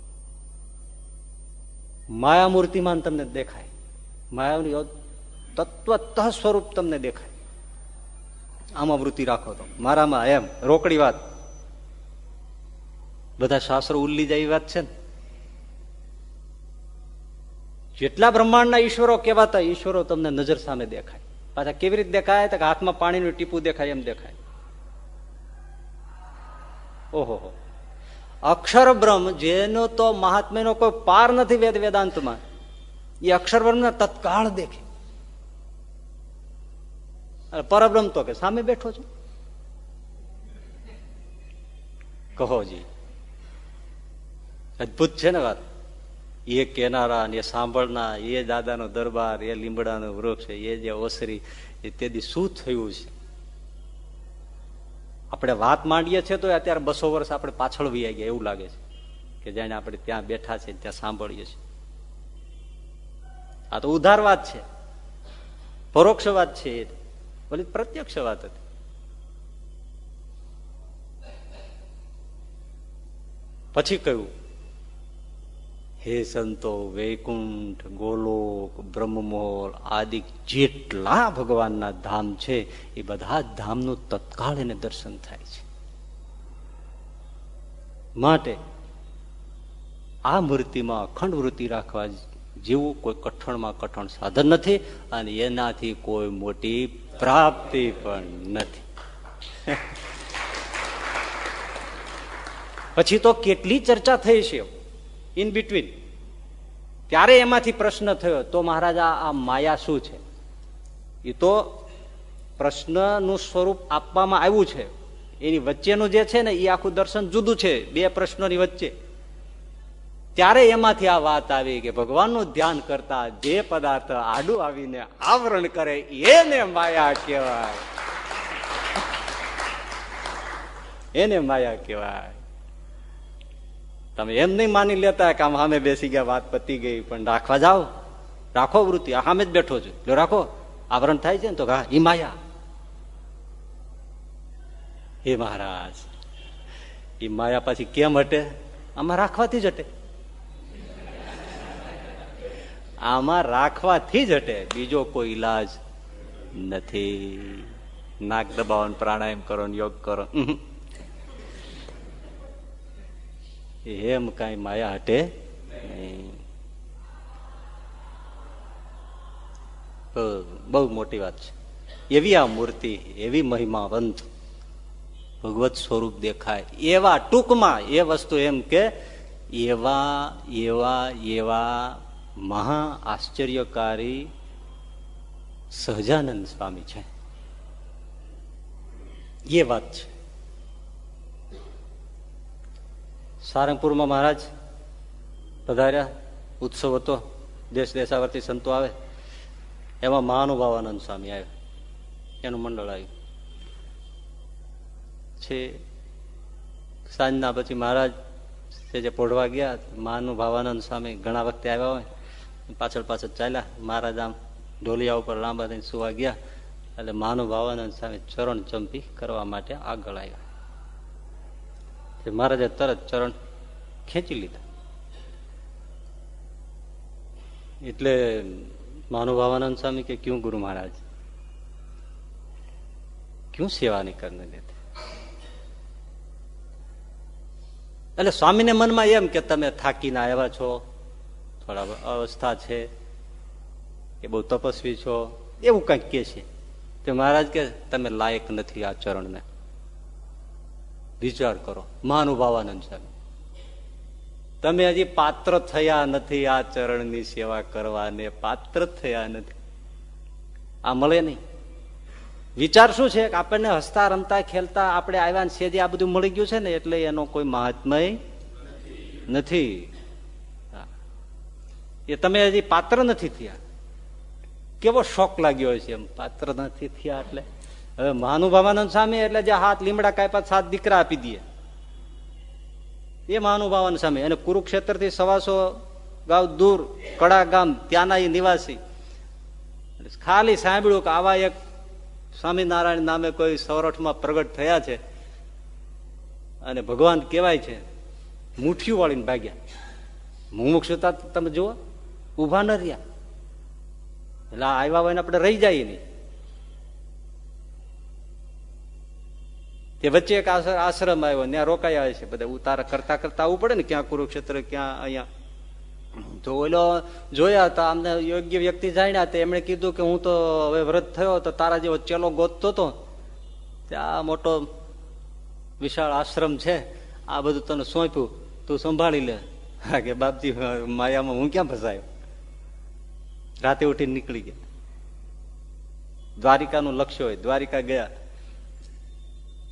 A: માયા મૂર્તિમાન તમને દેખાય. માયાનું તત્વતઃ સ્વરૂપ તમને દેખાય. આમાં વૃત્તિ રાખો તો. મારામાં એમ, રોકડી વાત. બધા શાસ્ત્રો ઉલ્લી જાય વાત છે ને? જેટલા બ્રહ્માંડના ઈશ્વરો કેવાતા ઈશ્વરો તમને નજર સામે દેખાય. પાછા કેવી રીતે દેખાય? તો હાથમાં પાણીનું ટીપું દેખાય એમ દેખાય. ઓહો અક્ષર બ્રહ્મ જેનો તો મહાત્મ્યનો કોઈ પાર નથી વેદ વેદાંતમાં. એ અક્ષર બ્રહ્મ તત્કાળ દેખે. પરબ્રહ્મ તો કે સામે બેઠો છો. કહો જી. અદભુત છે ને વાત. એ કેનારા એ સાંભળના એ દાદાનો દરબાર, એ લીમડાનું વૃક્ષ, એ જે ઓસરી, એ તેથી શું થયું છે? આપણે વાત માંડીએ છીએ તો અત્યારે બસો વર્ષ આપણે પાછળ વી ગયા, એવું લાગે છે. કે જેને આપણે ત્યાં બેઠા છે ત્યાં સાંભળીએ છીએ. આ તો ઉધાર વાત છે. પરોક્ષ વાત છે બોલી પ્રત્યક્ષ વાત હતી. પછી કહ્યું હે સંતો વૈકુંઠ, ગોલોક, બ્રહ્મમોલ આદિ જેટલા ભગવાનના ધામ છે, એ બધા ધામનું તત્કાળ એને દર્શન થાય છે. માટે આ મૂર્તિમાં અખંડ વૃત્તિ રાખવા જેવું કોઈ કઠણમાં કઠણ સાધન નથી અને એનાથી કોઈ મોટી પ્રાપ્તિ પણ નથી. પછી તો કેટલી ચર્ચા થઈ છે. ઇન બિટવીન ત્યારે એમાંથી પ્રશ્ન થયો? તો મહારાજા આ માયા શું છે? એ તો પ્રશ્નનું સ્વરૂપ આપવામાં આવ્યું છે. એની વચ્ચેનું જે છે ને, એ આખું દર્શન જુદું છે, બે પ્રશ્નોની વચ્ચે. ત્યારે એમાંથી આ વાત આવી કે ભગવાનનું ધ્યાન કરતા જે પદાર્થ આડું આવીને આવરણ કરે, એને માયા કહેવાય. એને માયા કહેવાય. તમે એમ નહીં માની લેતા કે આમ સામે બેસી ગયા, વાત પતી ગઈ, પણ રાખવા જાઓ. રાખો વૃત્તિ સામે જ બેઠો છું. જો રાખો, આવરણ થાય છે ને તો હા ઈ માયા. હે મહારાજ એ માયા પાછી કેમ હટે? આમાં રાખવાથી જ હટે. આમાં રાખવાથી જ હટે. બીજો કોઈ ઈલાજ નથી. નાક દબાવો પ્રાણાયામ કરો યોગ કરો. એમ કઈ માયા હટે બહુ મોટી વાત છે. એવી આ મૂર્તિ, એવી મહિમાવંત ભગવત સ્વરૂપ દેખાય. એવા ટૂંકમાં એ વસ્તુ એમ કે એવા એવા એવા મહા આશ્ચર્યકારી સહજાનંદ સ્વામી છે. એ વાત છે. સારંગપુરમાં મહારાજ, પધાર્યા. ઉત્સવ હતો. દેશ દેશાવરથી સંતો આવે. એમાં મહાનુભાવાનંદ સ્વામી આવ્યો. એનું મંડળ આવ્યું. છે, સાંજના પછી મહારાજ જે પોઢવા ગયા, મહાનુભાવાનંદ સ્વામી ઘણા વખતે આવ્યા હોય, પાછળ પાછળ ચાલ્યા. મહારાજ આમ ઢોલિયા ઉપર લાંબા થઈને સુવા ગયા. એટલે મહાનુભાવાનંદ સ્વામી ચરણ ચંપી કરવા માટે આગળ આવ્યા. મહારાજે તરત ચરણ ખેંચી લીધા. એટલે મહાનુભાવાનંદ સ્વામી કે, ક્યું ગુરુ મહારાજ? ક્યું સેવા નહીં કરને દેતે? એટલે સ્વામીને મનમાં એમ કે, તમે થાકીને આવ્યા છો, થોડા અવસ્થા છે, કે બહુ તપસ્વી છો, એવું કંઈક કે છે. તે મહારાજ કે, તમે લાયક નથી આ ચરણને. વિચાર કરો. મહાનુભાવાનંદ સ્વામી તમે હજી પાત્ર થયા નથી આ ચરણની સેવા કરવાને, પાત્ર થયા નથી. આ મળે નહીં. વિચાર શું છે? કે આપણને હસતા, રમતા, ખેલતા આપણે આવ્યા સેજે આ બધું મળી ગયું છે ને, એટલે એનો કોઈ મહાત્મય નથી. એ તમે હજી પાત્ર નથી થયા. કેવો શોખ લાગ્યો છે એમ? પાત્ર નથી થયા એટલે? હવે મહાનુભાવાનંદ સામે એટલે જે હાથ લીમડા કાપ્યા, સાત દીકરા આપી દે. એ મહાનુભાવાનંદ સામે અને કુરુક્ષેત્રથી સવાસો ગાવ દૂર, કડા ગામ, ત્યાંના એ નિવાસી. ખાલી સાંભળ્યું કે આવા એક સ્વામિનારાયણ નામે કોઈ સૌરઠમાં પ્રગટ થયા છે. અને ભગવાન કહેવાય છે, મુઠ્યું વાળીને ભાગ્યા. મુમુક્ષતા તમે જુઓ ઊભા ન રહ્યા. એટલે આવ્યા હોય આપણે રહી જાય નહીં. તે વચ્ચે એક આશ્રમ આવ્યો, ત્યાં રોકાયા છે. બધા ઉતાર કરતા કરતા આવવું પડે ને, ક્યાં કુરુક્ષેત્ર, ક્યાં અહીંયા. તો ઓલો જોયા તો અમને યોગ્ય વ્યક્તિ જાણ્યા તો એમણે કીધું કે હું તો હવે વ્રત થયો તો તારા જેવો ચેલો ગોતતો હતો ત્યાં મોટો વિશાળ આશ્રમ છે, આ બધું તને સોંપ્યું, તું સંભાળી લે. હા કે બાપજી, માયામાં હું ક્યાં ફસાયો? રાતે ઉઠીને નીકળી ગયા. દ્વારિકાનું લક્ષ્ય હોય, દ્વારિકા ગયા.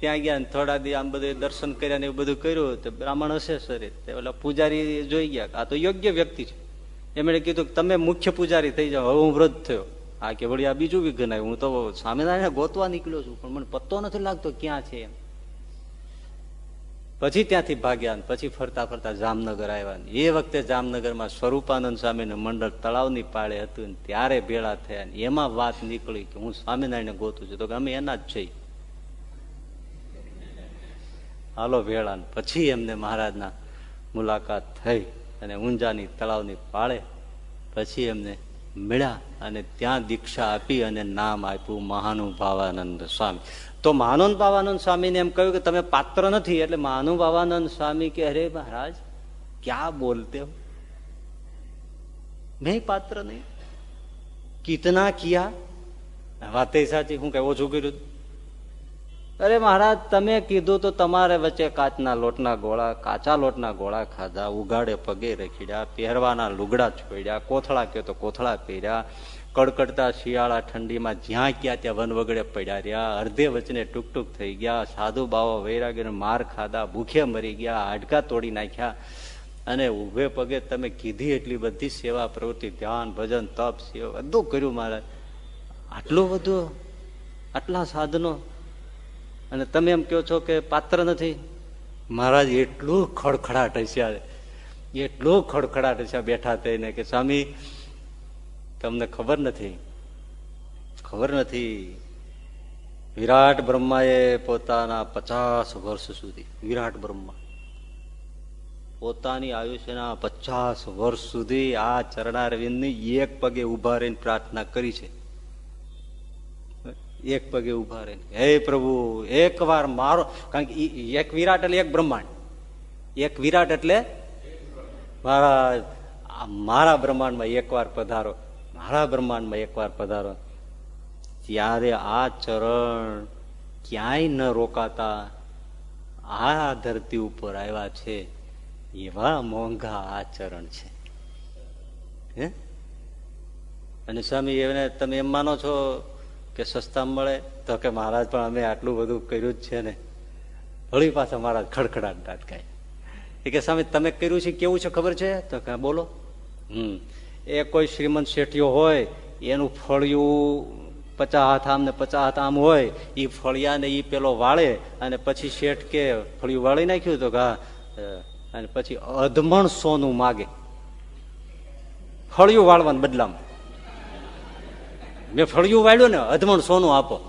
A: ત્યાં ગયા થોડા દી આમ બધું દર્શન કર્યા ને એવું બધું કર્યું તો બ્રાહ્મણ હશે શરીર. ઓલા પૂજારી જોઈ ગયા આ તો યોગ્ય વ્યક્તિ છે. એમણે કીધું કે તમે મુખ્ય પૂજારી થઈ જાઓ, હવે હું વ્રત થયો. આ કે વળી આ બીજું વિઘ્ન આવ્યું. હું તો સ્વામિનારાયણ ગોતવા નીકળ્યો છું, પણ મને પત્તો નથી લાગતો ક્યાં છે એમ. પછી ત્યાંથી ભાગ્યા પછી ફરતા ફરતા જામનગર આવ્યા એ વખતે જામનગરમાં સ્વરૂપાનંદ સ્વામીનું મંડળ તળાવની પાળે હતું ત્યારે ભેળા થયા એમાં વાત નીકળી કે હું સ્વામિનારાયણ ગોતું છું. તો અમે એના જ છીએ. હાલો ભેળા પછી એમને મહારાજના મુલાકાત થઈ અને ઊંઝાની તળાવની પાળે પછી એમને મળ્યા અને ત્યાં દીક્ષા આપી અને નામ આપ્યું મહાનુભાવાનંદ સ્વામી. તો મહાનુભાવાનંદ સ્વામીને એમ કહ્યું કે તમે પાત્ર નથી એટલે મહાનુભાવાનંદ સ્વામી કે, અરે મહારાજ, ક્યાં બોલતે હો? મેં પાત્ર નહીં. કિતના કિયા? વાતે સાચી હું કઈ ઓછું કર્યું અરે મહારાજ, તમે કીધું તો તમારે વચ્ચે કાચના લોટના ગોળા, કાચા લોટના ગોળા ખાધા, ઉગાડે પગે રખીડ્યા, પહેરવાના લુગડા છોડ્યા, કોથળા કયો તો કોથળા પહેર્યા, કડકડતા શિયાળા ઠંડીમાં જ્યાં ક્યાં ત્યાં વન વગડે પડ્યા રહ્યા, અર્ધે વચને ટૂંક થઈ ગયા, સાધુ બાવો વૈરાગ્યને માર ખાધા, ભૂખે મરી ગયા, હાડકા તોડી નાખ્યા, અને ઉભે પગે તમે કીધી એટલી બધી સેવા, પ્રવૃત્તિ, ધ્યાન, ભજન, તપ, સેવા બધું કર્યું મારે આટલું બધું, આટલા સાધનો અને તમે એમ કહો છો કે પાત્ર નથી? મહારાજ, એટલું ખડખડાટ હસ્યા એટલું ખડખડાટ હસ્યા બેઠા થઈને કે, સ્વામી, તમને ખબર નથી? ખબર નથી? વિરાટ બ્રહ્માએ પોતાના પચાસ વર્ષ સુધી, વિરાટ બ્રહ્મા, પોતાની આયુષ્યના પચાસ વર્ષ સુધી આ ચરણારવિંદની એક પગે ઊભા રહીને પ્રાર્થના કરી છે. એક પગે ઊભા રહે હે પ્રભુ એક વાર મારો કારણ કે એક વિરાટ એટલે એક બ્રહ્માંડ. એક વિરાટ એટલે મારા મારા બ્રહ્માંડમાં એકવાર પધારો. મારા બ્રહ્માંડમાં એકવાર પધારો. ત્યારે આ ચરણ ક્યાંય ન રોકાતા, આ ધરતી ઉપર આવ્યા છે, એવા મોંઘા આ ચરણ છે. હે? અને સ્વામી, એને તમે એમ માનો છો કે સસ્તા મળે તો કે મહારાજ, પણ અમે આટલું બધું કર્યું જ છે ને. વળી પાછા મહારાજ ખડખડાટ કાંઈ એ કે સ્વામી, તમે કર્યું છે, કેવું છે, ખબર છે? તો કે બોલો. હમ, એ કોઈ શ્રીમંત શેઠિયો હોય, એનું ફળિયું પચાસ હાથ આમ ને પચાસ હાથ આમ હોય એ ફળિયાને એ પેલો વાળે અને પછી શેઠ કે ફળિયું વાળી નાખ્યું તો કા અને પછી અધમણ સોનું માગે. ફળિયું વાળવાના બદલામાં. મેં ફળિયું વાળ્યું ને, અધમણ સોનું આપો.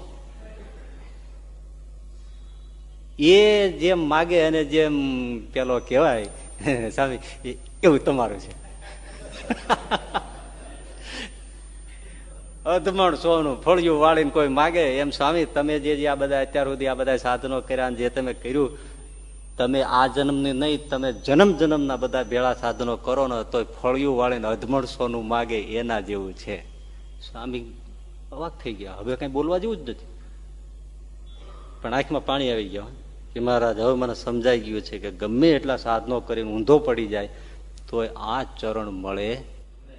A: એ જેમ માગે અને જેમ પેલો કહેવાય સ્વામી એવું તમારું છે. અધમણ સોનું, ફળિયું વાળીને કોઈ માગે, એમ સ્વામી, તમે જે આ બધા અત્યાર સુધી આ બધા સાધનો કર્યા જે તમે કર્યું, તમે આ જન્મની નહીં, તમે જન્મ જન્મના બધા ભેળા સાધનો કરો ને તો ફળિયું વાળીને અધમણ સોનું માગે એના જેવું છે. સ્વામી અવાક થઈ ગયા. હવે કઈ બોલવા જેવું જ નથી. પણ આંખમાં પાણી આવી ગયા કે મહારાજ, હવે મને સમજાઈ ગયું છે કે ગમે એટલા સાધનો કરીને ઊંધો પડી જાય તો આ ચરણ મળે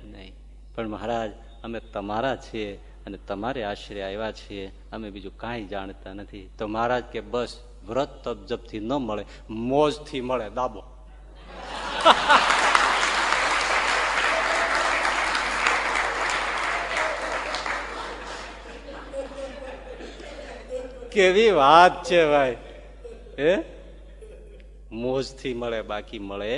A: નહીં. પણ મહારાજ, અમે તમારા છીએ અને તમારે આશ્રય આવ્યા છીએ. અમે બીજું કાંઈ જાણતા નથી. તો મહારાજ કે બસ, વ્રત તપજપથી ન મળે, મોજથી મળે. દાબો. કેવી વાત છે ભાઈ? એ મોજથી મળે, બાકી મળે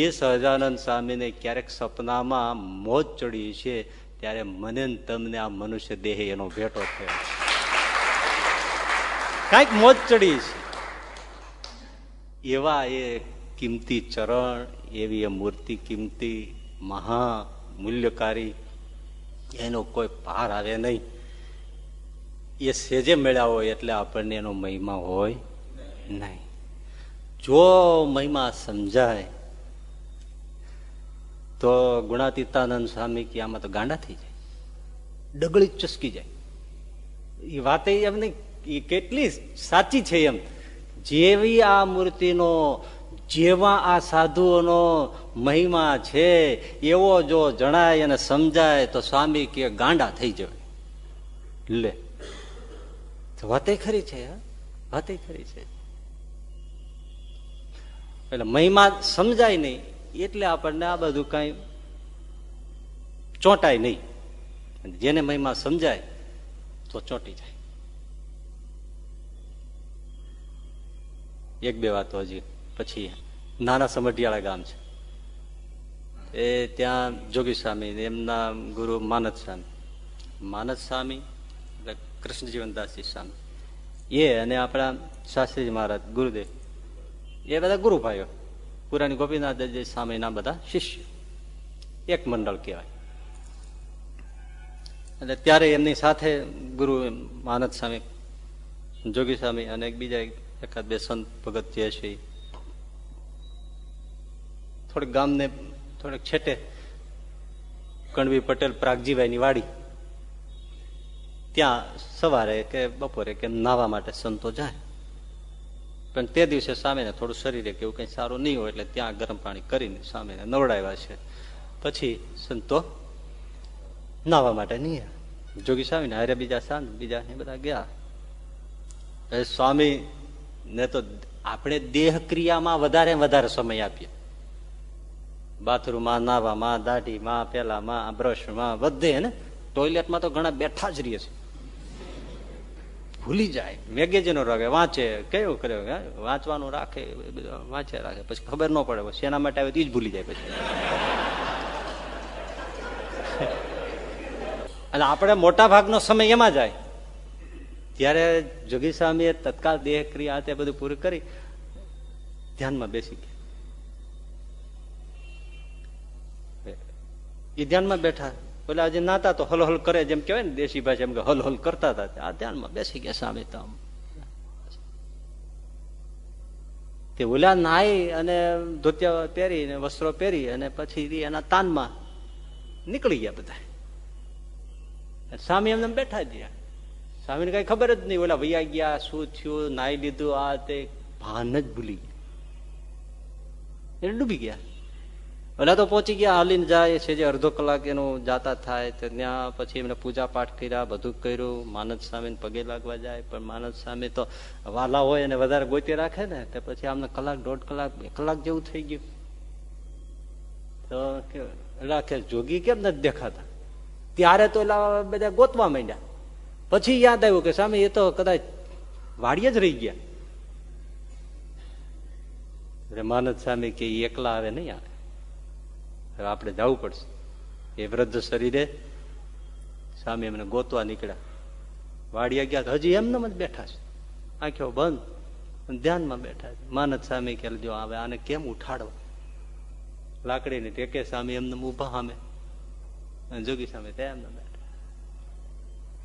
A: એ સહજાનંદ સ્વામીને ક્યારેક સપનામાં મોજ ચડી છે, ત્યારે મને તમને આ મનુષ્ય દેહ એનો ભેટો થયો કંઈક મોજ ચડી છે. એવા એ કિંમતી ચરણ, એવી એ મૂર્તિ કિંમતી મહા મૂલ્યકારી એનો કોઈ પાર આવે નહીં. એ સેજે મળ્યા હોય એટલે આપણને એનો મહિમા હોય નહીં. જો મહિમા સમજાય, તો ગુણાતીતાનંદ સ્વામી કે આમાં તો ગાંડા થઈ જાય. ડગળી ચસકી જાય. એ વાત એમને કેટલી સાચી છે એમ. જેવી આ મૂર્તિનો, જેવા આ સાધુઓનો મહિમા છે, એવો જો જણાય અને સમજાય, તો સ્વામી કે ગાંડા થઈ જાય લે. વાતે ખરી છે વાતે ખરી છે. એટલે મહિમા સમજાય નહીં, એટલે આપણને આ બધું કઈ ચોંટાય નહીં. જેને મહિમા સમજાય, તો ચોંટી જાય. એક બે વાતો હજી પછી નાના સમઢિયાળા ગામ છે. એ ત્યાં જોગી સ્વામી એમના ગુરુ માનદ સ્વામી. માનદ સ્વામી કૃષ્ણજીવનદાસજી સ્વામી એ અને આપણા શાસ્ત્રીજી મહારાજ, ગુરુદેવ, એ બધા ગુરુ ભાઈઓ, પુરાણી ગોપીનાથજી સ્વામીના બધા શિષ્ય. એક મંડળ કહેવાય. અને ત્યારે એમની સાથે ગુરુ માનદ સ્વામી જોગી સ્વામી અને બીજા એકાદ બે સંત ભગત જે છે થોડીક ગામને થોડેક છેટે, કણવી પટેલ પ્રાગજીભાઈની વાડી ત્યાં સવારે કે બપોરે કે નાવા માટે સંતો જાય. પણ તે દિવસે સામેને થોડું શરીરે કે એવું કંઈ સારું નહીં હોય એટલે ત્યાં ગરમ પાણી કરીને સામેને નવડાવ્યા છે. પછી સંતો નાવા માટે નહીં જોગી સ્વામી અરે બીજા સાંજ, બીજા બધા ગયા. સ્વામી ને તો આપણે દેહ ક્રિયામાં વધારે વધારે સમય આપીએ. બાથરૂમમાં, નાવામાં, દાઢીમાં પેલામાં બ્રશમાં બધે ને ટોયલેટમાં તો ઘણા બેઠા જ રહીએ છે ભૂલી જાય. મેગેજીનો રાખે, વાંચે કેવું કર્યો વાંચવાનું રાખે વાંચે, રાખે. પછી ખબર ન પડે શેના માટે આવે તો જ ભૂલી જાય પછી. અને આપણે મોટા ભાગનો સમય એમાં જાય. ત્યારે જોગી સ્વામીએ તત્કાલ દેહ ક્રિયા તે બધું પૂરું કરી ધ્યાનમાં બેસી ગયા. એ ધ્યાનમાં બેઠા પેલા આજે નાતા તો હલ હલ કરે જેમ કેવાય ને દેશી ભાષા, એમ કે હલ હલ કરતા હતા. આ ધ્યાનમાં બેસી ગયા સામે તમ તે ઓલા નાઈ અને ધોતિયા પહેરી અને વસ્ત્રો પહેરી અને પછી એના તાનમાં નીકળી ગયા બધા. સ્વામી એમને બેઠા ગયા સ્વામીને કઈ ખબર જ નહીં, ઓલા વૈયા ગયા, શું થયું, નાઈ લીધું, આ તે ભાન જ ભૂલી ગયા. એને ડૂબી ગયા. ઓલા તો પહોંચી ગયા, હાલીને જાય છે જે અડધો કલાક એનું જાતા થાય, તો ત્યાં પછી એમને પૂજા પાઠ કર્યા, બધું કર્યું, માનદ સામે પગે લાગવા જાય, પણ માનદ સામે તો વાલા હોય અને વધારે ગોતી રાખે ને, તો પછી આમને કલાક, દોઢ કલાક, બે કલાક જેવું થઈ ગયું. તો રાખે જોગી કેમ નથી દેખાતા? ત્યારે તો એલા બધા ગોતવા માંડ્યા. પછી યાદ આવ્યું કે સામે એ તો કદાચ વાડીએ જ રહી ગયા. માનદ સામે કે એકલા આવે નહીં આવે. આપણે જવું પડશે. એ વૃદ્ધ શરીરે સામે એમને ગોતવા નીકળ્યા. વાડિયા ગયા હજી એમને જ બેઠા છે. આંખો બંધ ધ્યાનમાં બેઠા છે. માનદ સામે કે આવે, આને કેમ ઉઠાડવા? લાકડીની ટેકે સામે એમને ઊભા સામે જોગી સામે તે એમને બેઠા.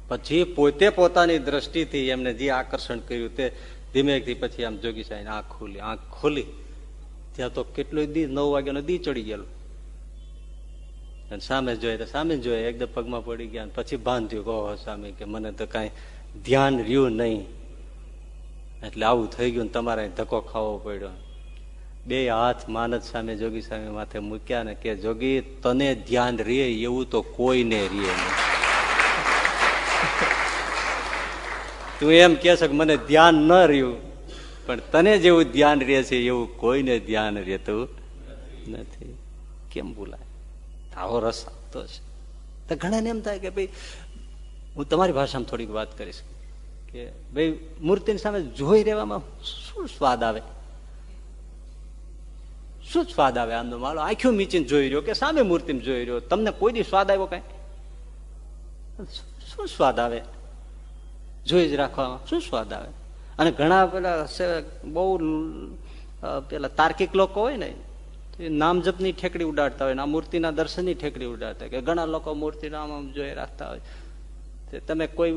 A: પછી પોતે પોતાની દ્રષ્ટિથી એમને જે આકર્ષણ કર્યું તે ધીમેથી પછી આમ જોગી સાહેબ આંખ ખોલી. આંખ ખોલી. ત્યાં તો કેટલું દી, નવ વાગ્યાનો દી ચડી ગયેલો. સામે જોઈએ તો સામે જોઈએ એકદમ પગમાં પડી ગયા પછી થયું કહો સામે કે મને તો કાંઈ ધ્યાન રહ્યું નહીં. એટલે આવું થઈ ગયું તમારે ધક્કો ખાવો પડ્યો. બે હાથ માનદ સામે જોગી સામે માથે મૂક્યા ને કે, જોગી, તને ધ્યાન રે એવું તો કોઈને રે નહીં. તું એમ કે કે, મને ધ્યાન ન રહ્યું. પણ તને જેવું ધ્યાન રહે છે એવું કોઈને ધ્યાન રહેતું નથી. કેમ બોલાય? આવો રસ આવતો છે તો ઘણાને એમ થાય કે ભાઈ, હું તમારી ભાષામાં થોડીક વાત કરીશ કે ભાઈ, મૂર્તિની સામે જોઈ રહેવામાં શું સ્વાદ આવે? શું સ્વાદ આવે આમનો માલો આંખ્યું મીચીને જોઈ રહ્યો કે સામે મૂર્તિમાં જોઈ રહ્યો? તમને કોઈ દી સ્વાદ આવ્યો કઈ? શું સ્વાદ આવે? જોઈ જ રાખવામાં શું સ્વાદ આવે? અને ઘણા પેલા બહુ પેલા તાર્કિક લોકો હોય ને નામ જપની ઠેકડી ઉડાડતા હોય આ મૂર્તિના દર્શનની ઠેકડી ઉડાડતા કે ઘણા લોકો મૂર્તિના આમ જોઈ રાખતા હોય. તમે કોઈ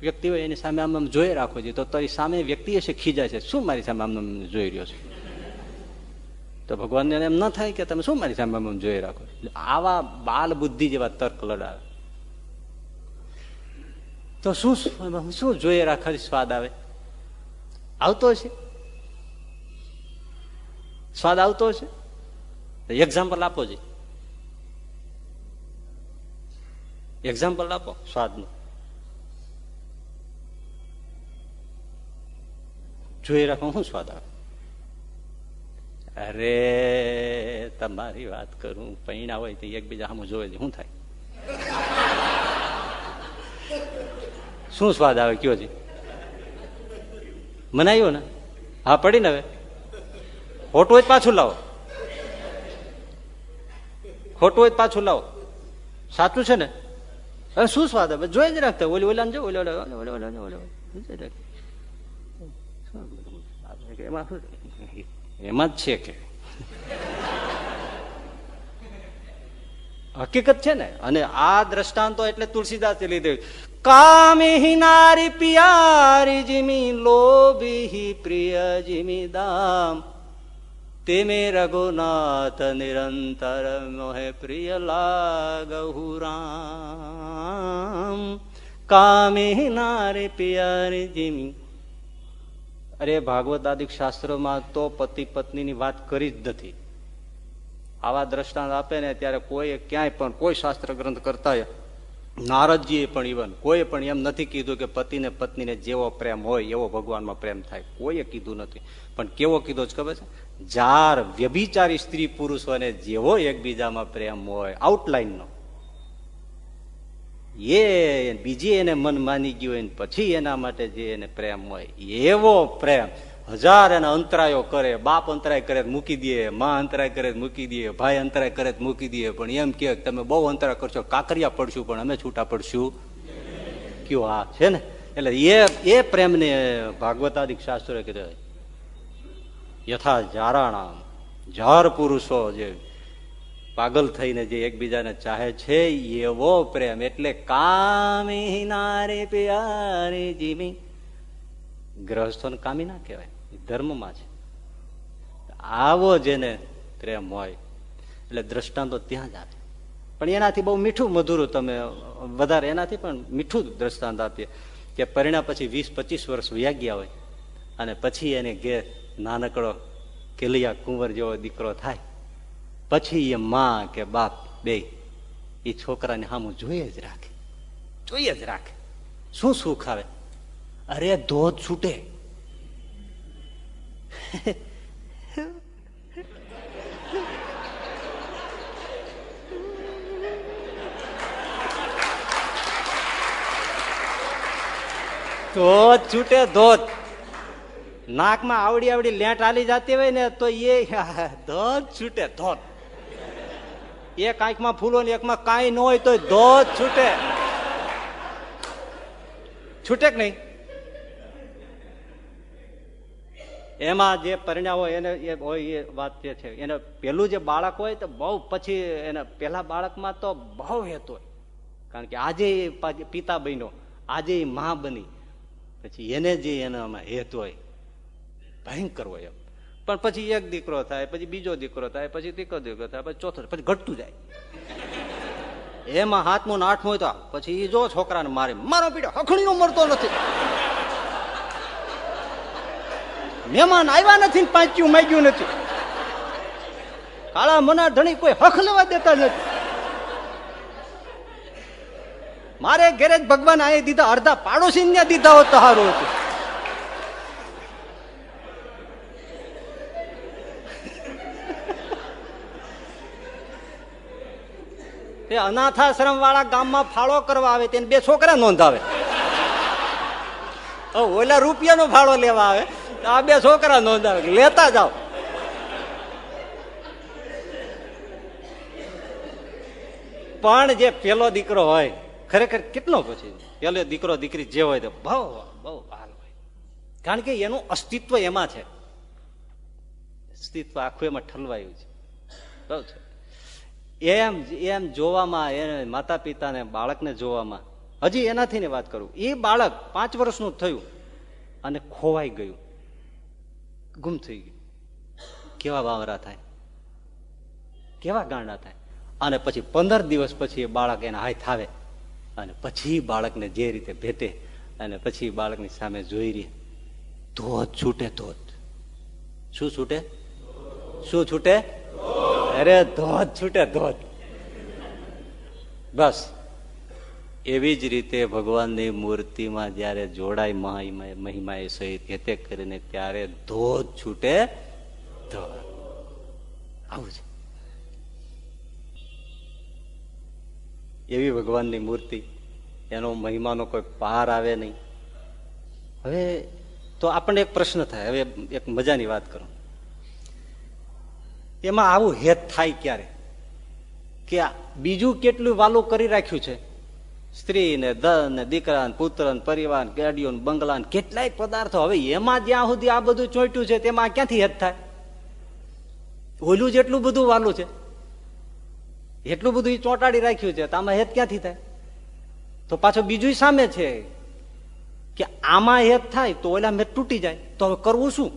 A: વ્યક્તિ હોય એની સામે આમ આમ જોઈ રાખો છો, તો તારી સામે વ્યક્તિ હશે, ખીજાય છે. શું મારી સામે આમ જોઈ રહ્યો છે? તો ભગવાનને એમ ન થાય કે તમે શું મારી સામે આમ જોઈ રાખો આવા બાલ બુદ્ધિ જેવા તર્ક લડાવે. તો શું શું જોઈએ રાખવાથી સ્વાદ આવે? આવતો હશે? સ્વાદ આવતો હશે? એક્ઝામ્પલ આપો જી. એક્ઝામ્પલ આપો, સ્વાદનું. જોઈ રાખો શું સ્વાદ આવે અરે તમારી વાત કરું, પૈણા હોય તો એકબીજા સામું જોવે શું થાય? શું સ્વાદ આવે કયો જી? મનાયો ને? હા પડી ને હવે. ખોટું હોય પાછું લાવો. ખોટું હોય પાછું લાવો. સાચું છે ને? હવે શું સ્વાદ આવે જોઈ જ રાખતા ઓલી ઓલા જો, ઓલે ઓલા ઓલા ઓલા ઓલા એમાં શું? એમાં જ છે કે. હકીકત છે ને? અને આ દ્રષ્ટાંતો એટલે તુલસીદાસ લીધે. કામી પિયારી જીમી લોભી પ્રિય જીમી દામ. તેમે રઘુનાથ નિરંતર મોહે પ્રિય લાગહુ રામ કામે નારે પિયારે જીમી અરે ભાગવત આદિક શાસ્ત્રોમાં તો પતિ પત્નીની વાત કરી જ નથી। આવા દ્રષ્ટાંત આપે ને ત્યારે કોઈ ક્યાંય પણ કોઈ શાસ્ત્ર ગ્રંથ કરતા નારદજીએ પણ ઇવન કોઈ પણ એમ નથી કીધું કે પતિને પત્નીને જેવો પ્રેમ હોય એવો ભગવાનમાં પ્રેમ થાય. કોઈએ કીધું નથી. પણ કેવો કીધો જ ખબર છે? જાર વ્યભિચારી સ્ત્રી પુરુષોને જેવો એકબીજામાં પ્રેમ હોય આઉટલાઈનનો એ બીજી એને મન માની ગયું હોય પછી એના માટે જે એને પ્રેમ હોય, એવો પ્રેમ. હજાર એના અંતરાયો કરે, બાપ અંતરાય કરે, મૂકી દે, માં અંતરાય કરે, મૂકી દે, ભાઈ અંતરાય કરે, મૂકી દે. પણ એમ કે, તમે બહુ અંતરાય કરશો, કાકરિયા પડશું, પણ અમે છૂટા પડશું. કયો આ છે ને? એટલે એ એ પ્રેમને ભાગવતાદિક શાસ્ત્રોએ કીધું યથા જારાણા જાર પુરુષો જે પાગલ થઈને જે એકબીજાને ચાહે છે, એવો પ્રેમ. એટલે કામી નારે પ્યારે જીમી ગ્રહસ્થોને કામી ના કહેવાય. ધર્મમાં છે. આવો જેને પ્રેમ હોય, એટલે દ્રષ્ટાંતો ત્યાં જ આવે પણ એનાથી બહુ મીઠું મધુરું તમે વધારે એનાથી પણ મીઠું દ્રષ્ટાંત આપીએ. કે પરિણામ પછી વીસ, પચીસ વર્ષ વ્યા ગયા હોય, અને પછી એને ઘેર નાનકડો કેલિયા કુંવર જેવો દીકરો થાય. પછી એ માં કે બાપ બે, એ છોકરાને સામું જોઈએ જ રાખે. જોઈએ જ રાખે. શું સુખ આવે? અરે ધોધ છૂટે. ધોધ છૂટે ધોધ. નાકમાં આવડી આવડી લેટ આલી જતી હોય ને તો એ ધોધ છૂટે ધોધ. એક આંખમાં ફૂલો ને એકમાં કાંઈ ન હોય તો ધોધ છૂટે. છૂટે કે નહીં? એમાં જે પરિણામ હોય એને એ હોય એ વાત જે છે. એને પેલું જે બાળક હોય તો બહુ પછી એને પેલા બાળકમાં તો બહુ હેતુ હોય. કારણ કે આજે પિતા બન્યો, આજે મા બની. પછી એને જે એનામાં હેત હોય, ભયંકર હોય એમ. પણ પછી એક દીકરો થાય, પછી બીજો દીકરો થાય, પછી દીકરો દીકરો થાય, પછી ચોથો, પછી ઘટતું જાય. એમાં હાથમું ને આઠમું તો, પછી એ જો છોકરાને મારે, મારો પીડો હખણીઓ મરતો નથી. મહેમાન આવ્યા નથી ને પાંચ્યું માગ્યું નથી. કાળા મના ધણી કોઈ હક લેવા દેતા નથી. મારે ઘેરે જ ભગવાન આ દીધા, અડધા પાડોશી ને દીધા હોત સારું હતું. એ અનાથાશ્રમ વાળા ગામમાં ફાળો કરવા આવે, તેને બે છોકરા નોંધાવે. ઓલા રૂપિયાનો ફાળો લેવા આવે. આ બે છોકરા નોંધાવે લેતા જાઓ. પણ જે પેલો દીકરો હોય, ખરેખર કેટલો પછી? પેલો દીકરો દીકરી જે હોય તો બહુ બહુ હાલ હોય. કારણ કે એનું અસ્તિત્વ એમાં છે. અસ્તિત્વ આખું એમાં ઠલવાયું છે. બહુ છે. એમ એમ જોવામાં એને માતા પિતાને બાળકને જોવામાં, હજી એનાથી ને વાત કરું. એ બાળક પાંચ વર્ષનું થયું અને ખોવાઈ ગયું. ગુમ થઈ ગયું. કેવા વાવરા થાય? કેવા ગાંડા થાય? અને પછી પંદર દિવસ પછી એ બાળક એના હાથ આવે અને પછી બાળકને જે રીતે ભેટે અને પછી બાળકની સામે જોઈ રહી. ધોધ છૂટે ધોધ. શું છૂટે? શું છૂટે? અરે ધોધ છૂટે ધોધ. બસ. એવી જ રીતે ભગવાનની મૂર્તિમાં જયારે જોડાય મહિમા એ સહિત હેતે કરીને ત્યારે ધોધ છૂટે ધોધ. આવું છે. એવી ભગવાનની મૂર્તિ, એનો મહિમાનો કોઈ પાર આવે નહીં. હવે તો આપણને એક પ્રશ્ન થાય, હવે એક મજાની વાત કરું. એમાં આવું હેત થાય ક્યારે? કે બીજું કેટલું વાલું કરી રાખ્યું છે? સ્ત્રી ને ધન ને દીકરા ને પુત્ર ને પરિવાર ગાડીઓ ને બંગલા ને કેટલાય પદાર્થો હવે એમાં જ્યાં સુધી આ બધું ચોંટ્યું છે તેમાં ક્યાંથી હેત થાય? ઓલું જેટલું બધું વાલું છે. એટલું બધું એ ચોંટાડી રાખ્યું છે, તો આમાં હેત ક્યાંથી થાય? તો પાછો બીજું સામે છે કે આમાં હેત થાય તો ઓલા મેં તૂટી જાય. તો હવે કરવું શું?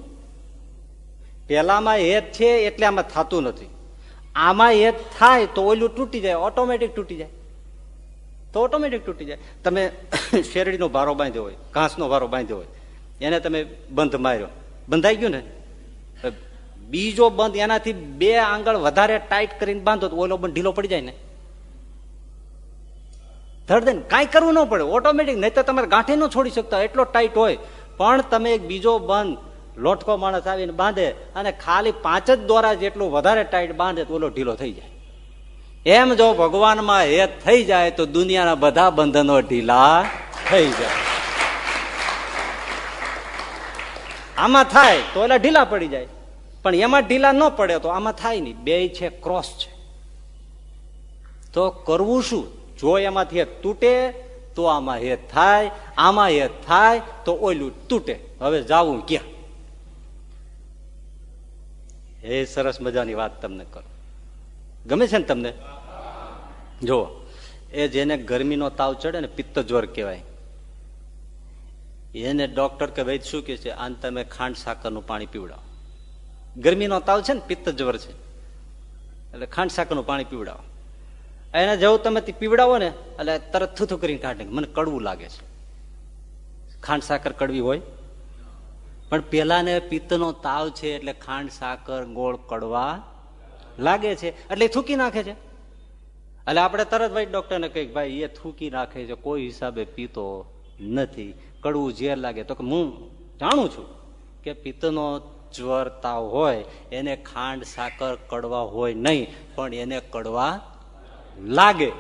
A: પેલામાં હેત છે એટલે આમાં થતું નથી. આમાં હેત થાય તો ઓલું તૂટી જાય, ઓટોમેટિક તૂટી જાય. તો ઓટોમેટિક તૂટી જાય. તમે શેરડીનો ભારો બાંધ્યો હોય, ઘાસનો ભારો બાંધ્યો હોય, એને તમે બંધ માર્યો. બંધાઈ ગયું ને? બીજો બંધ એનાથી બે આંગળ વધારે ટાઈટ કરીને બાંધો તો ઓલો બંધ ઢીલો પડી જાય ને. ધડ દે કાંઈ કરવું ન પડે. ઓટોમેટિક નહીં તો તમારે ગાંઠી ન છોડી શકતા. એટલો ટાઈટ હોય. પણ તમે એક બીજો બંધ લોટકો માણસ આવીને બાંધે અને ખાલી પાંચ જ દોરા જેટલું વધારે ટાઈટ બાંધે તો ઓલો ઢીલો થઈ જાય. એમ જો ભગવાનમાં હેત થઈ જાય તો દુનિયાના બધા બંધનો ઢીલા થઈ જાય. આમાં થાય તો એટલે ઢીલા પડી જાય. પણ એમાં ઢીલા ન પડે તો આમાં થાય નહીં. બે છે, ક્રોસ છે. તો કરવું શું? જો એમાંથી હેત તૂટે, તો આમાં હેત થાય. આમાં હેત થાય, તો ઓયલું તૂટે. હવે જવું ક્યાં? એ સરસ મજાની વાત તમને કરો. ગમે છે ને તમને? જો એ જેને ગરમીનો તાવ ચડે ને પિત્ત જ્વર કહેવાય. એને ડોક્ટર કે વૈદ શું કે છે? આને તમે ખાંડ સાકરનું પાણી પીવડાવો. ગરમીનો તાવ છે ને, પિત્ત જ્વર છે. એટલે ખાંડ સાકરનું પાણી પીવડાવો. એને જવું તમે પીવડાવો ને, એટલે તરત થૂથું કરીને કાઢે. મને કડવું લાગે છે. ખાંડ સાકર કડવી હોય? પણ પેલાને પિત્તનો તાવ છે એટલે ખાંડ સાકર ગોળ કડવા લાગે છે, એટલે થૂકી નાખે છે. એટલે આપણે તરત ભાઈ ડોક્ટરને કહીએ ભાઈ, એ થૂકી નાખે છે, કોઈ હિસાબે પીતો નથી. કડવું ઝેર લાગે. તો કે હું જાણું છું કે પિત્તનો જ્વર તાવ હોય, એને ખાંડ, સાકર કડવા હોય નહીં, પણ એને કડવા લાગે.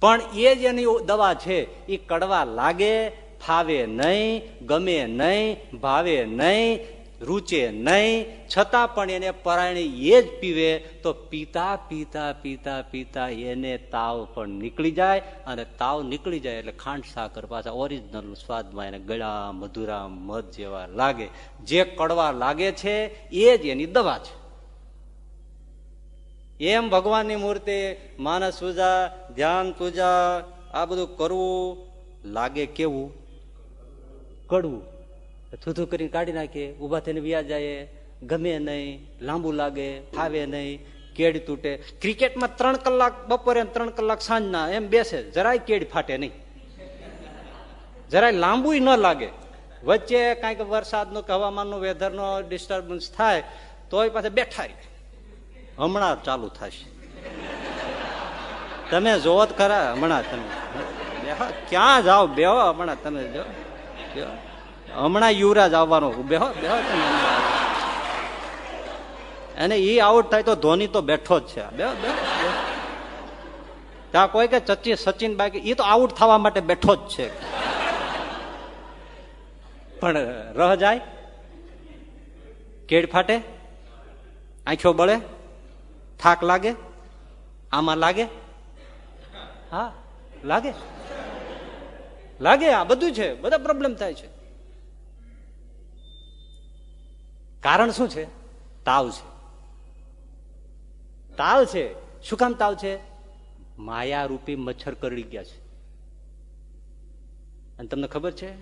A: પણ એ જ એની દવા છે એ કડવા લાગે, ફાવે નહીં, ગમે નહીં, ભાવે નહીં રૂચે નહીં, છતાં પણ એને પરાયણી એ જ પીવે, તો પીતા પીતા પીતા પીતા એને તાવ પણ નીકળી જાય અને તાવ નીકળી જાય એટલે ખાંડ સાકર પાછા ઓરિજિનલ સ્વાદમાં એને ગળા મધુરા મધ જેવા લાગે. જે કડવા લાગે છે, એ જ એની દવા છે. એમ ભગવાનની મૂર્તિ, માનસ પૂજા, ધ્યાન પૂજા, આ બધું કરવું લાગે કેવું? કડવું. થૂથું કરીને કાઢી નાખીએ ઊભા થઈને વ્યા જાય, ગમે નહીં, લાંબુ લાગે, ફાવે નહીં, કેડ તૂટે. ક્રિકેટમાં ત્રણ કલાક, બપોરે ત્રણ કલાક સાંજના, એમ બેસે. જરાય કેડ ફાટે નહીં. જરાય લાંબુ ન લાગે. વચ્ચે કાંઈક વરસાદનું કે હવામાનનું વેધરનો ડિસ્ટર્બન્સ થાય, તોય પાસે બેઠા હમણાં ચાલુ થશે. તમે જોવો ખરા, હમણાં તમે. ક્યાં જાઓ? બેહો, હમણાં તમે જો. હમણાં યુવરાજ આવવાનો બેહો બેહો અને એ આઉટ થાય તો ધોની તો બેઠો જ છે. ત્યાં કોઈ કે સચિન સચિન બાકી એ તો આઉટ થવા માટે બેઠો જ છે. પણ રહ જાય. કેડ ફાટે. આંખો બળે. થાક લાગે. આમાં લાગે. હા, લાગે. લાગે, આ બધું છે. બધા પ્રોબ્લેમ થાય છે. કારણ શું છે? તાવ છે. તાવ છે. શું કામ તાવ છે? માયા રૂપી મચ્છર કરડી ગયા છે. અને તમને ખબર છે?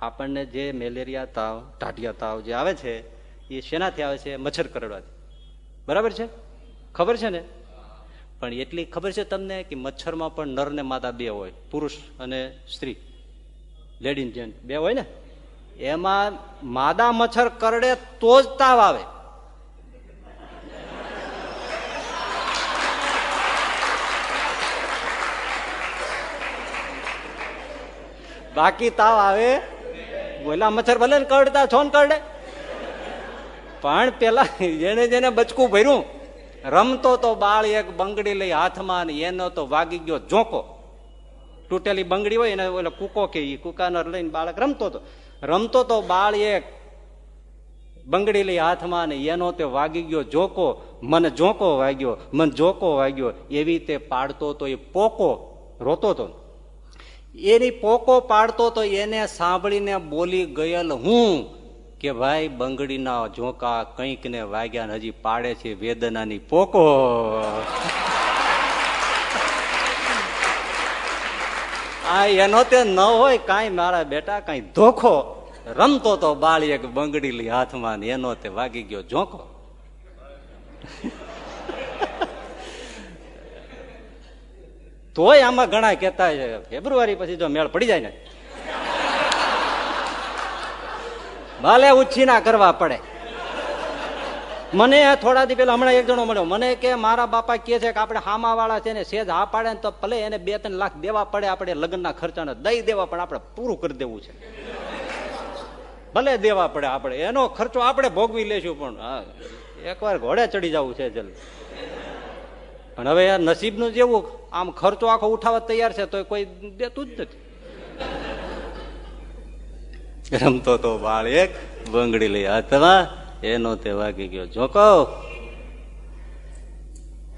A: આપણને જે મેલેરિયા તાવ ટાઢિયા તાવ જે આવે છે, એ શેનાથી આવે છે? મચ્છર કરડવાથી. બરાબર છે? ખબર છે ને? પણ એટલી ખબર છે તમને કે મચ્છરમાં પણ નર ને માદા બે હોય, પુરુષ અને સ્ત્રી. લેડીઝ જેન્ટ બે હોય ને? એમાં માદા મચ્છર કરડે તો જ તાવ આવે. બાકી તાવ આવે બોલા મચ્છર ભલે ને કરડતા છો ને કરડે. પણ પેલા જેને જેને બચકું ભર્યું, રમતો તો બાળ એક બંગડી લઈ હાથમાં ને એનો તો વાગી ગયો ઝોંકો. તૂટેલી બંગડી હોય એને ઓલો કૂકો કે કૂકાનો લઈને બાળક રમતો હતો. રમતો તો બાળ એક. બંગડી લઈ હાથમાં ને એનો તે વાગી ગયો જોકો, મને જોકો વાગ્યો, મને જોકો વાગ્યો. એવી તે પાડતો તો એ પોકો રોતો તો. એની પોકો પાડતો તો એને સાંભળીને બોલી ગયેલ હું કે ભાઈ બંગડીના ઝોકા કંઈક ને વાગ્યા હજી પાડે છે વેદનાની પોકો. આ એનો તે ન હોય, કાંઈ મારા બેટા કાંઈ ધોખો. રમતો તો બાળી એક બંગડી લી હાથમાં એનો તે વાગી ગયો ઝોંકો. તોય આમાં ઘણા કહેતા છે, ફેબ્રુઆરી પછી જો મેળ પડી જાય ને. ભલે ઉછીના કરવા પડે. મને થોડા દી પેલા હમણાં એક જણો મળ્યો. મને કે, મારા બાપા કે છે કે આપણે હામા વાળા છે ને સેજ હા પાડે ને તો ભલે એને બે ત્રણ લાખ દેવા પડે, આપણે લગ્નના ખર્ચાને દઈ દેવા, પણ આપણે પૂરું કરી દેવું છે. ભલે દેવા પડે આપણે. એનો ખર્ચો આપણે ભોગવી લેશું પણ એકવાર ઘોડે ચડી જવું છે જલ્દી. પણ હવે યાર નસીબનું જેવું આમ ખર્ચો આખો ઉઠાવવા તૈયાર છે તો કોઈ દેતું જ નથી. રમતો તો બાળ એક, બંગડી લઈ હાથમાં એનો તે વાગી ગયો. જોકો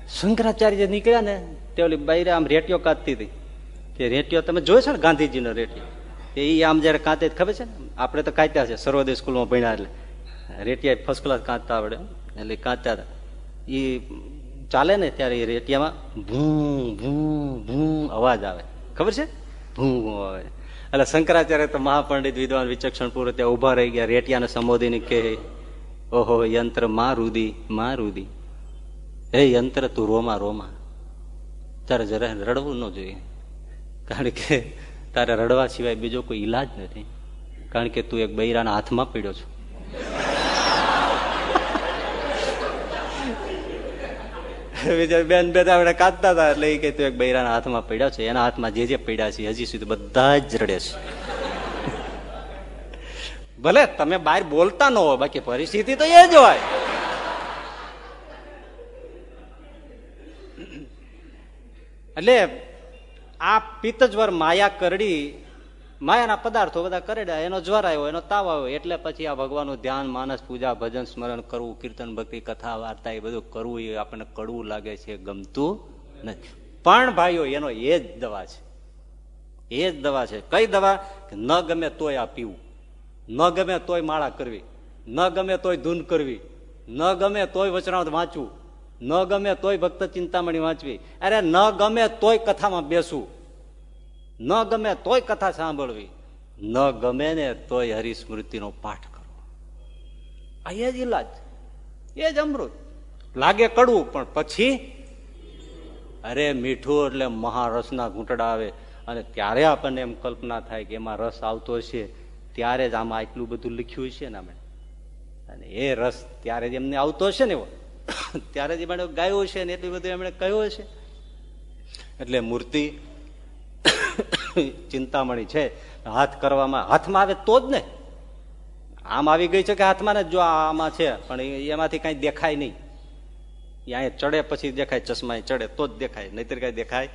A: શંકરાચાર્ય નીકળ્યા ને, તે ઓલી બાયરે આમ રેટિયો કાઢતી હતી. તે રેટિયો તમે જોયો છો ને ગાંધીજીનો રેટિયો? એ આમ જયારે કાંતે ખબર છે ને, આપણે તો કાંત્યા છે, સર્વોદય સ્કૂલમાં ભણ્યા એટલે. રેટિયા ફર્સ્ટ ક્લાસ કાંતા આવડે. એટલે કાંતા એ ચાલે ને ત્યારે એ રેટિયામાં ભૂ ભૂ ભૂ અવાજ આવે. ખબર છે? ભૂ આવે. એટલે શંકરાચાર્ય તો મહાપંડિત વિદ્વાન વિચક્ષણ પૂર્વ ત્યાં ઊભા રહી ગયા, રેટિયાને સંબોધીને કહે ઓહો, યંત્રમાં રૂદી માં રૂદી હે યંત્ર તું રોમા રોમા. તારે જરા રડવું ન જોઈએ. કારણ કે તારે રડવા સિવાય બીજો કોઈ ઈલાજ નથી. કારણ કે તું એક બૈરાના હાથમાં પડ્યો છો. બીજા બેન બે આપણે કાઢતા હતા, એટલે એ કે તું એક બૈરાના હાથમાં પડ્યા છે. એના હાથમાં જે જે પડ્યા છે, હજી સુધી બધા જ રડે છે. ભલે તમે બહાર બોલતા ન હોય, બાકી પરિસ્થિતિ તો એ જ હોય. એટલે આ પિત્તજ્વર માયા કરડી, માયાના પદાર્થો બધા કરડ્યા, એનો જ્વર આવ્યો, એનો તાવ આવ્યો, એટલે પછી આ ભગવાનનું ધ્યાન, માનસ, પૂજા, ભજન, સ્મરણ કરવું, કીર્તન, ભક્તિ, કથા, વાર્તા, એ બધું કરવું, એ આપણને કડવું લાગે છે, ગમતું નથી. પણ ભાઈઓ, એનો એ જ દવા છે. એ જ દવા છે. કઈ દવા? ન ગમે તોય આ પીવું. ન ગમે તોય માળા કરવી. ન ગમે તોય ધૂન કરવી. ન ગમે તોય વચનાવત વાંચવું. ન ગમે તોય ભક્ત ચિંતામણી વાંચવી. અરે ન ગમે તોય કથામાં બેસવું. ન ગમે તોય કથા સાંભળવી. ન ગમે ને તોય હરિસ્મૃતિનો પાઠ કરવો. આ એ જ ઇલાજ એ જ અમૃત. લાગે કડવું, પણ પછી અરે મીઠું એટલે મહારસના ઘૂંટડા આવે. અને ત્યારે આપણને એમ કલ્પના થાય કે એમાં રસ આવતો છે ત્યારે જ આમાં આટલું બધું લખ્યું છે ને અમે. અને એ રસ ત્યારે જ એમને આવતો હશે ને એવો. ત્યારે જ એમણે ગાયો છે ને એટલું બધું એમણે કહ્યું છે એટલે મૂર્તિ ચિંતામણી છે. હાથ કરવામાં, હાથમાં આવે તો જ ને. આમ આવી ગઈ છે કે હાથમાં ને જો આમાં છે, પણ એમાંથી કઈ દેખાય નહીં. અહીંયા ચડે પછી દેખાય ચશ્મા ચડે તો જ દેખાય. નહીતર કઈ દેખાય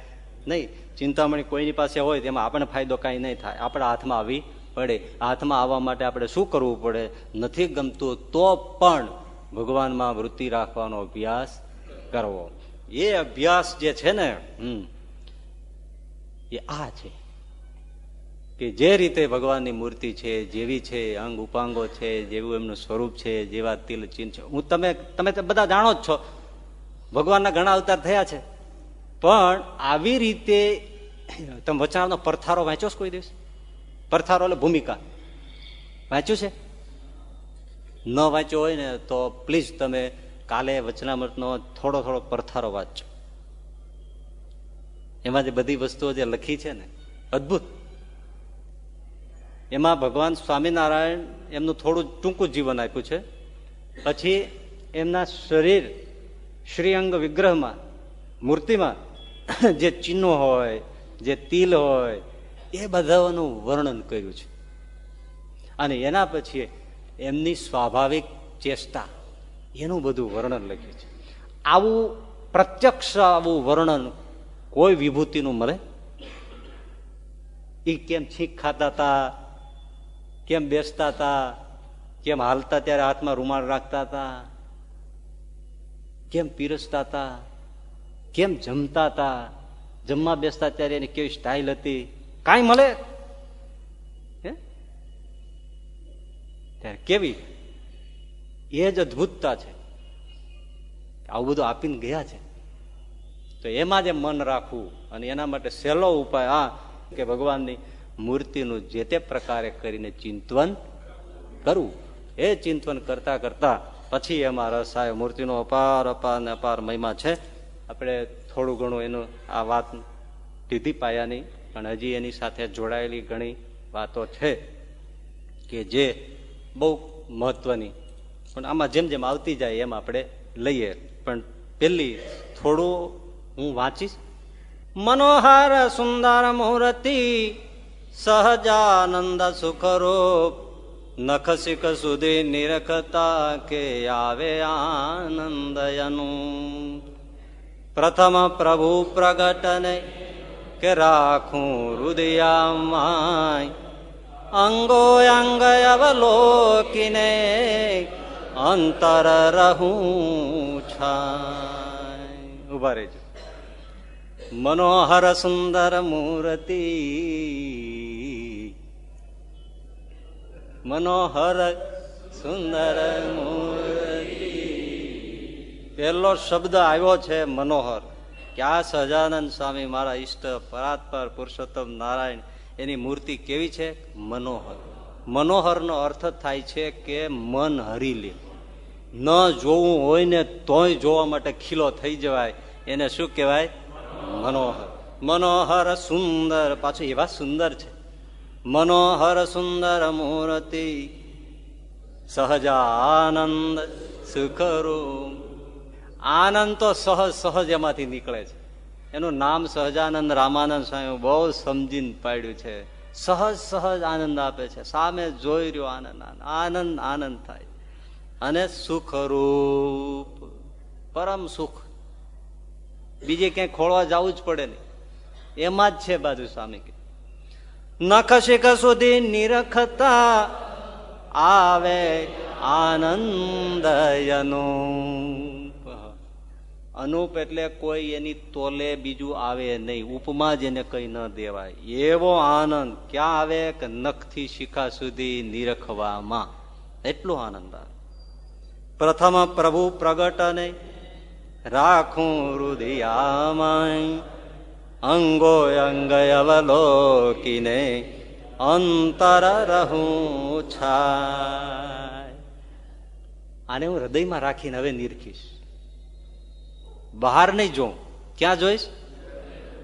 A: નહીં. ચિંતામણી કોઈની પાસે હોય તેમાં આપણને ફાયદો કઈ નહીં થાય. આપણા હાથમાં આવી પડે. હાથમાં આવવા માટે આપણે શું કરવું પડે? નથી ગમતું તો પણ ભગવાનમાં વૃત્તિ રાખવાનો અભ્યાસ કરવો. એ અભ્યાસ જે છે ને, હમ, એ આ છે. કે જે રીતે ભગવાનની મૂર્તિ છે, જેવી છે, અંગ ઉપાંગો છે, જેવું એમનું સ્વરૂપ છે, જેવા તિલ ચિહ્ન છે. હું તમે તમે બધા જાણો જ છો. ભગવાનના ઘણા અવતાર થયા છે. પણ આવી રીતે તમે વચનાનો પરથારો વાંચો છો કોઈ દિવસ? પરથારો એટલે ભૂમિકા. વાંચ્યું છે? ન વાંચ્યો હોય ને તો પ્લીઝ તમે કાલે વચનામૃતનો થોડો થોડો પરથારો વાંચો એમાં જે બધી વસ્તુઓ જે લખી છે ને, અદભુત. એમાં ભગવાન સ્વામિનારાયણ એમનું થોડું ટૂંકું જીવન આપ્યું છે. પછી એમના શરીર શ્રીઅંગ વિગ્રહમાં, મૂર્તિમાં, જે ચિહ્નો હોય, જે તિલ હોય એ બધાનું વર્ણન કર્યું છે. અને એના પછી એમની સ્વાભાવિક ચેષ્ટા, એનું બધું વર્ણન લખ્યું છે. આવું પ્રત્યક્ષ આવું વર્ણન કોઈ વિભૂતિનું મળે? એ કેમ છીંક ખાતા હતા કેમ બેસતા હતા કેમ હાલતા ત્યારે હાથમાં રૂમાલ રાખતા હતા કેમ પીરસતા હતા કેમ જમતા હતા જમવા બેસતા ત્યારે એની કેવી સ્ટાઇલ હતી? કાંઈ મળે? ત્યારે કેવી? એ જ અદભુતતા છે. આવું બધું આપીને ગયા છે. તો એમાં જે મન રાખવું અને એના માટે સહેલો ઉપાય આ કે ભગવાનની મૂર્તિનું જે તે પ્રકારે કરીને ચિંતવન કરવું. એ ચિંતવન કરતા કરતા પછી એમાં રસ આવે. મૂર્તિનો અપાર અપાર અપાર મહિમા છે. આપણે થોડું ઘણું એનું આ વાત ટીધી પાયાની પણ હજી એની સાથે જોડાયેલી ઘણી વાતો છે કે જે બહુ મહત્વની. પણ આમાં જેમ જેમ આવતી જાય એમ આપણે લઈએ. પણ પેલી થોડું હું વાંચીશ. મનોહર સુંદર મુહૂર્તિ, સહજાનંદ સુખરૂપ નખસિક સુધી નિરખતા કે આવે આનંદયનું પ્રથમ પ્રભુ પ્રગટને કે રાખું હૃદયામાં અંગો અંગ અવલોકીને અંતર રહું છાય. ઊભા રહેજો. મનોહર સુંદર મૂર્તિ. મનોહર સુંદર મૂર્તિ. પહેલો શબ્દ આવ્યો છે મનોહર. કે આ સહજાનંદ સ્વામી મારા ઈષ્ટ પરાત્પર પુરુષોત્તમ નારાયણ, એની મૂર્તિ કેવી છે? મનોહર. મનોહરનો અર્થ થાય છે કે મન હરી લે. ન જોવું હોય ને તોય જોવા માટે ખીલો થઈ જવાય. એને શું કહેવાય? મનોહર. મનોહર સુંદર. પાછું એવા સુંદર છે. મનોહર સુંદર મૂર્તિ. સહજાનંદ સુખરૂપ. આનંદ તો સહજ સહજ એમાંથી નીકળે છે. એનું નામ સહજાનંદ રામાનંદ સ્વામી બહુ સમજીને પાડ્યું છે. સહજ સહજ આનંદ આપે છે. સામે જોઈ રહ્યો આનંદ આનંદ આનંદ થાય. અને સુખરૂપ પરમ સુખ. બીજે ક્યાંય ખોળવા જવું જ પડે નહીં. એમાં જ છે બાજુ સ્વામી કે નખશિખ સુધી નિરખતા આવે આનંદયનું. અનુપ એટલે કોઈ એની તોલે બીજું આવે નહીં, ઉપમા જેને કઈ ન દેવાય. એવો આનંદ ક્યાં આવે કે નખથી શિખા સુધી નિરખવામાં. એટલો આનંદ આવે. પ્રથમ પ્રભુ પ્રગટ નહીં રાખું હૃદયામાં અંગો અંગ અવલોકીને અંતર રહું છાય. આને હું હૃદયમાં રાખીને હવે નિરખીશ. બહાર નહીં જોઉં. ક્યાં જોઈશ?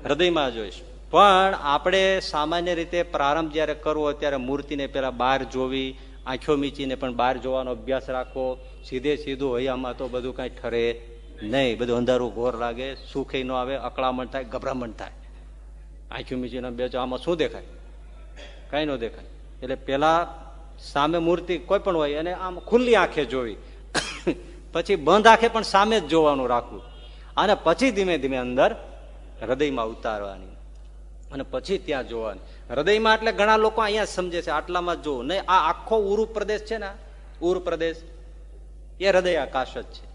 A: હૃદયમાં જોઈશ. પણ આપણે સામાન્ય રીતે પ્રારંભ જયારે કરવો ત્યારે મૂર્તિને પેલા બહાર જોવી, આંખો મીચીને પણ બહાર જોવાનો અભ્યાસ રાખવો. સીધે સીધું હૈયામાં તો બધું કઈ ઠરે નહીં. બધું અંધારું ઘોર લાગે, સુખે ન આવે, અકળામણ થાય, ગભરામણ થાય. આંખો મીચીને બે આમાં શું દેખાય? કઈ ન દેખાય. એટલે પેલા સામે મૂર્તિ કોઈ પણ હોય અને આમ ખુલ્લી આંખે જોવી. પછી બંધ આંખે પણ સામે જ જોવાનું રાખવું. અને પછી ધીમે ધીમે અંદર હૃદયમાં ઉતારવાની. અને પછી ત્યાં જોવાની. હૃદયમાં એટલે ઘણા લોકો અહીંયા સમજે છે, આટલામાં જોવું નહીં, આ આખો ઉરુ પ્રદેશ છે ને ઉર પ્રદેશ? એ હૃદય આકાશ જ છે.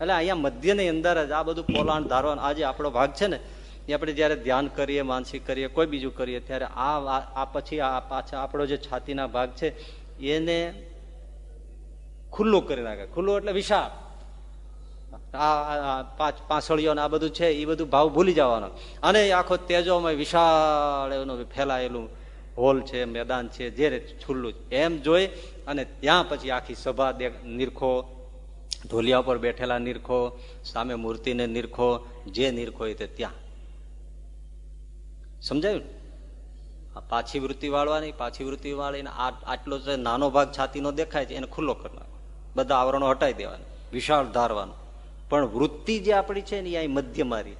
A: એટલે અહીંયા મધ્યની અંદર જ આ બધું પોલાણ ધારવાનું. આજે આપણો ભાગ છે ને, એ આપણે જ્યારે ધ્યાન કરીએ, માનસિક કરીએ, કોઈ બીજું કરીએ, ત્યારે આ આ પછી આ પાછા આપણો જે છાતીના ભાગ છે, એને ખુલ્લો કરી નાખે. ખુલ્લો એટલે વિશાળ. આ પાછળીઓ આ બધું છે એ બધું ભાવ ભૂલી જવાનો. અને આખો તેજોમાં વિશાળ એનું ફેલાયેલું હોલ છે, મેદાન છે, જે છુલ્લું એમ જોઈ અને ત્યાં પછી આખી સભા નિરખો, ઢોલિયા ઉપર બેઠેલા નિરખો, સામે મૂર્તિને નિરખો, જે નિરખો એ ત્યાં. સમજાયું? પાછી વૃત્તિ વાળવાની, પાછી વૃત્તિ વાળીને આટલો નાનો ભાગ છાતીનો દેખાય છે, એને ખુલ્લો કરવાનો બધા આવરણો હટાઈ દેવાના, વિશાળ ધારવાનું. પણ વૃત્તિ જે આપણી છે ને એ મધ્ય મારી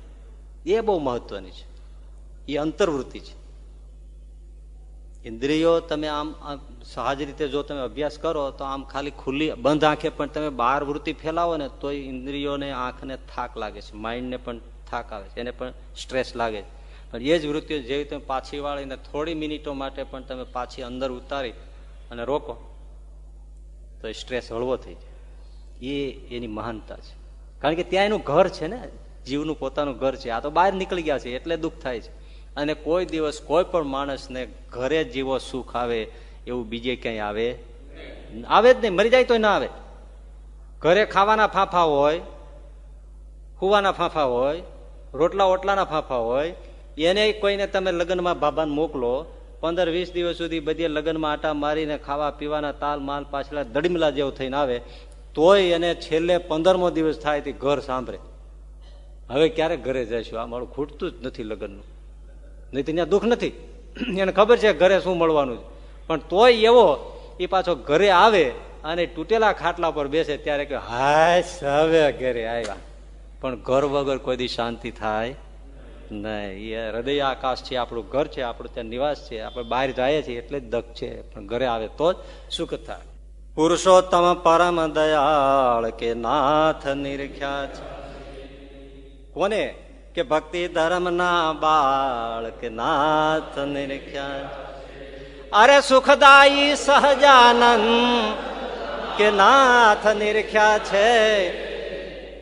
A: એ બહુ મહત્વની છે. એ અંતર્વૃત્તિ છે. ઇન્દ્રિયો તમે આમ સહજ રીતે જો તમે અભ્યાસ કરો તો આમ ખાલી ખુલ્લી બંધ આંખે પણ તમે બહાર વૃત્તિ ફેલાવો ને તો ઇન્દ્રિયોને આંખને થાક લાગે છે. માઇન્ડને પણ થાક આવે છે. એને પણ સ્ટ્રેસ લાગે છે. પણ એ જ વૃત્તિઓ જેવી તમે પાછી વાળીને થોડી મિનિટો માટે પણ તમે પાછી અંદર ઉતારી અને રોકો, તો સ્ટ્રેસ હળવો થઈ જાય. એ એની મહાનતા છે. કારણ કે ત્યાં એનું ઘર છે ને, જીવનું પોતાનું ઘર છે. આ તો બહાર નીકળી ગયા છે, એટલે દુઃખ થાય છે. અને કોઈ દિવસ કોઈ પણ માણસને ઘરે જીવો સુખ આવે એવું બીજે ક્યાંય આવે આવે જ નહીં. મરી જાય તો ના આવે. ઘરે ખાવાના ફાંફા હોય ખુવાના ફાંફા હોય, રોટલા ઓટલાના ફાંફા હોય, એને કોઈને તમે લગ્નમાં બાબાને મોકલો, પંદર વીસ દિવસ સુધી બધી લગ્નમાં આટા મારીને ખાવા પીવાના તાલ માલ પાછલા દડીમલા જેવું થઈને આવે તોય એને છેલ્લે પંદરમો દિવસ થાય તે ઘર સાંભળે. હવે ક્યારે ઘરે જઈશું? આ મારું ખૂટતું જ નથી લગ્નનું. નહીં તો ત્યાં દુઃખ નથી. એને ખબર છે ઘરે શું મળવાનું પણ તોય એવો એ પાછો ઘરે આવે અને તૂટેલા ખાટલા પર બેસે ત્યારે કે, હાય હવે ઘરે આવ્યા. પણ ઘર વગર કોઈ દી શાંતિ થાય નહીં. એ હૃદય આકાશ છે, આપણું ઘર છે, આપણું ત્યાં નિવાસ છે, આપણે બહાર જઈએ છીએ એટલે જ દખ છે. પણ ઘરે આવે તો જ સુખ થાય. પુરુષોત્તમ પરમ દયાળ કે નાથ નિરખ્યા છે કોને? કે ભક્તિ ધર્મ ના બાળ કે નાથ નિરખ્યા અરે સુખદાયી સહજાનંદ કે નાથ નિરખ્યા છે.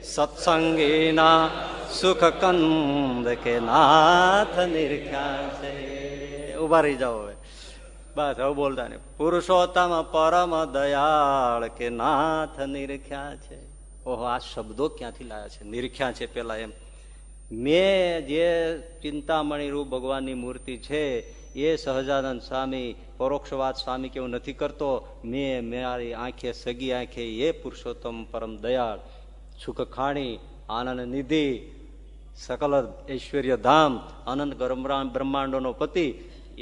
A: સત્સંગીના સુખ કંદ કે નાથ નિરખ્યા છે. ઊભા રહી જાઓ હવે. બસ, હવે બોલતા ને પુરુષોત્તમ પરમ દયાળ કે નાથ નિરખ્યા છે. ઓહો, આ શબ્દો ક્યાંથી લાયા છે? નિરખ્યા છે પેલા એમ. મેં જે ચિંતામણી રૂપ ભગવાનની મૂર્તિ છે, એ સહજાનંદ સ્વામી, પરોક્ષવાદ સ્વામી કેવું નથી કરતો. મેં મારી આંખે, સગી આંખે એ પુરુષોત્તમ પરમ દયાળ. સુખ ખાણી, આનંદ નિધિ, સકલ ઐશ્વર્ય ધામ અનંત બ્રહ્માંડોનો પતિ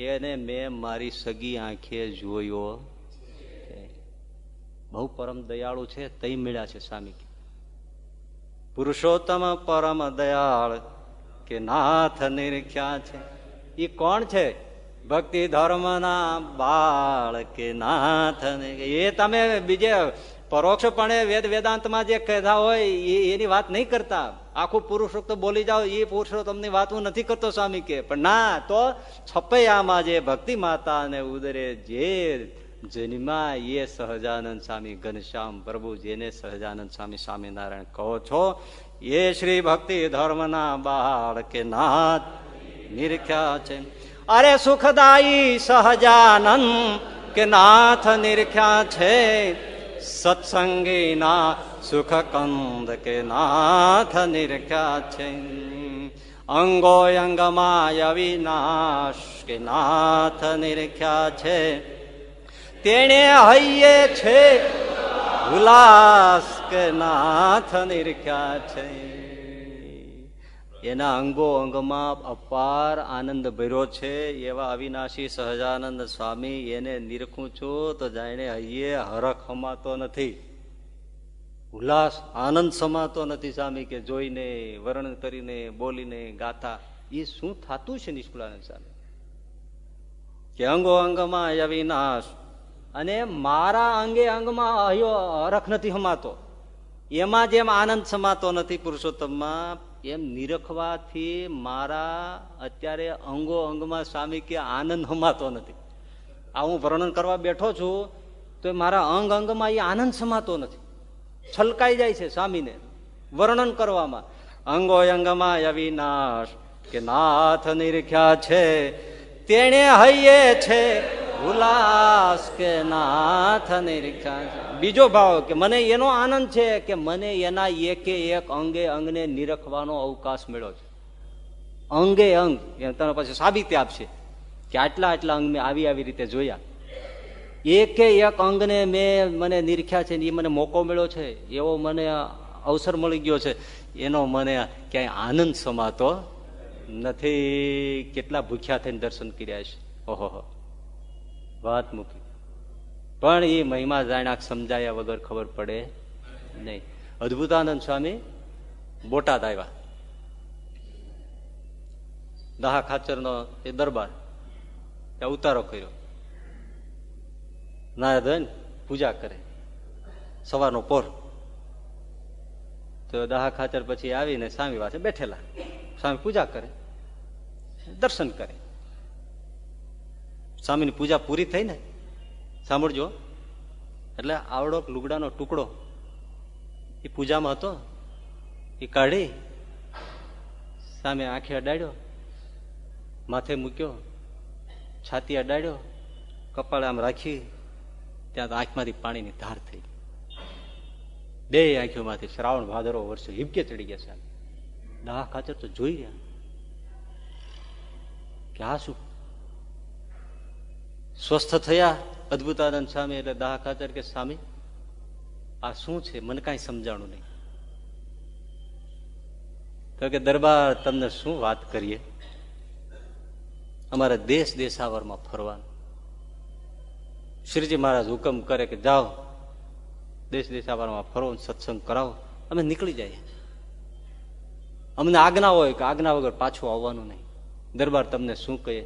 A: એને મેં મારી સગી આંખે જોયો. બહુ પરમ દયાળુ છે, તઈ મળ્યા છે સ્વામી પુરુષોત્તમ પરમ દયાળ કે નાથ નિરખ્યા છે. એ કોણ છે? ભક્તિ ધર્મના બાળ કે નાથ એ તમે બીજે પરોક્ષપણે વેદ વેદાંતમાં જે કહેતા હોય એની વાત નહીં કરતા. આખું પુરુષોક્ત બોલી જાઓ, એ પુરુષોત્તમની વાત હું નથી કરતો સ્વામી કે, પણ ના, તો છપૈયામાં જે ભક્તિ માતા ને ઉદરે જે જન્મા એ સહજાનંદ સ્વામી ઘનશ્યામ પ્રભુ, જેને સહજાનંદ સ્વામી સ્વામિનારાયણ કહો છો, એ શ્રી ભક્તિ ધર્મના બાળ કે નાથ. નિરખ્યા છે. અરે સુખદાયી સહજાનંદ કે નાથ નિરખ્યા છે. સત્સંગીના સુખ કંદ કે નાથ નિરખ્યા છે અંગો અંગમાં અવિનાશ કે નાથ નિરખ્યા છે તેણે હૈયે છે ઉલ્લાસ કે નાથ નિરખ્યા છે એના અંગો અંગમાં અપાર આનંદ ભર્યો છે, એવા અવિનાશી સહજાનંદ સ્વામી એને નિરખું છું, તો જાણે હૈયે હરખ હમાતો નથી. ઉલ્લાસ, આનંદ સમાતો નથી સ્વામી કે જોઈને, વર્ણન કરીને, બોલીને ગાથા. એ શું થતું છે નિષ્કુળાનંદ સ્વામી? કે અંગો અંગમાં અવિનાશ અને મારા અંગે અંગમાં હયો હરખ નથી હમાતો એમાં જેમ આનંદ સમાતો નથી પુરુષોત્તમમાં એમ નિરખવાથી મારા અત્યારે અંગો અંગમાં સ્વામી કે આનંદ હમાતો નથી. આ હું વર્ણન કરવા બેઠો છું, તો મારા અંગ અંગમાં એ આનંદ સમાતો નથી. છલકાઈ જાય છે સ્વામીને વર્ણન કરવામાં. અંગો અંગમાં અવિનાશ કે નાથ નિરખ્યા છે, તેણે હૈયે છે ઉલ્લાસ કે નાથ નિરીક્ષણ બીજો ભાવ કે મને એનો આનંદ છે કે મને એના એકે એક અંગે અંગને નિરખવાનો અવકાશ મળ્યો છે. અંગે અંગ તમે પછી સાબિતી આપશે કે આટલા આટલા અંગ મેં આવી આવી રીતે જોયા. એકે એક અંગને મેં મને નિરખ્યા છે એ મને મોકો મળ્યો છે, એવો મને અવસર મળી ગયો છે. એનો મને ક્યાંય આનંદ સમાતો નથી. કેટલા ભૂખ્યા થઈને દર્શન કર્યા છે. ઓહો વાત મૂકી. પણ એ મહિમા જાણ્યા સમજાયા વગર ખબર પડે નહીં. અદભુતાનંદ સ્વામી બોટાદ આવ્યા. દહા ખાચરનો એ દરબાર ત્યાં ઉતારો કર્યો. નાયા પૂજા કરે. સવારનો પોર. તો દહા ખાચર પછી આવીને સ્વામી પાસે બેઠેલા. સ્વામી પૂજા કરે. દર્શન કરે. સ્વામીની પૂજા પૂરી થઈ ને? સાંભળજો. એટલે આવડો લુગડાનો ટુકડો એ પૂજામાં હતો. એ કાઢી સામે આંખે અડાડ્યો, માથે મૂક્યો, છાતી અડાડ્યો, કપાળ આમ રાખી, ત્યાં આંખમાંથી પાણીની ધાર થઈ બે આંખીઓમાંથી શ્રાવણ ભાદરો વર્ષે હિબકે ચડી ગયા સામે દાહ ખાચર તો જોઈ રહ્યા. કે આ શું સ્વસ્થ થયા, અદભુતાનંદ સ્વામી એટલે દાહ ખાચર કે સ્વામી, આ શું છે? મને કઈ સમજાણું નહીં. તો કે દરબાર, તમને શું વાત કરીએ? અમારે દેશ દેશાવરમાં ફરવાનું. શ્રીજી મહારાજ હુકમ કરે કે જાઓ, દેશ દેશાવરમાં ફરો સત્સંગ કરાવો. અમે નીકળી જઈએ. અમને આજ્ઞા હોય કે આજ્ઞા વગર પાછું આવવાનું નહીં. દરબાર તમને શું કહે?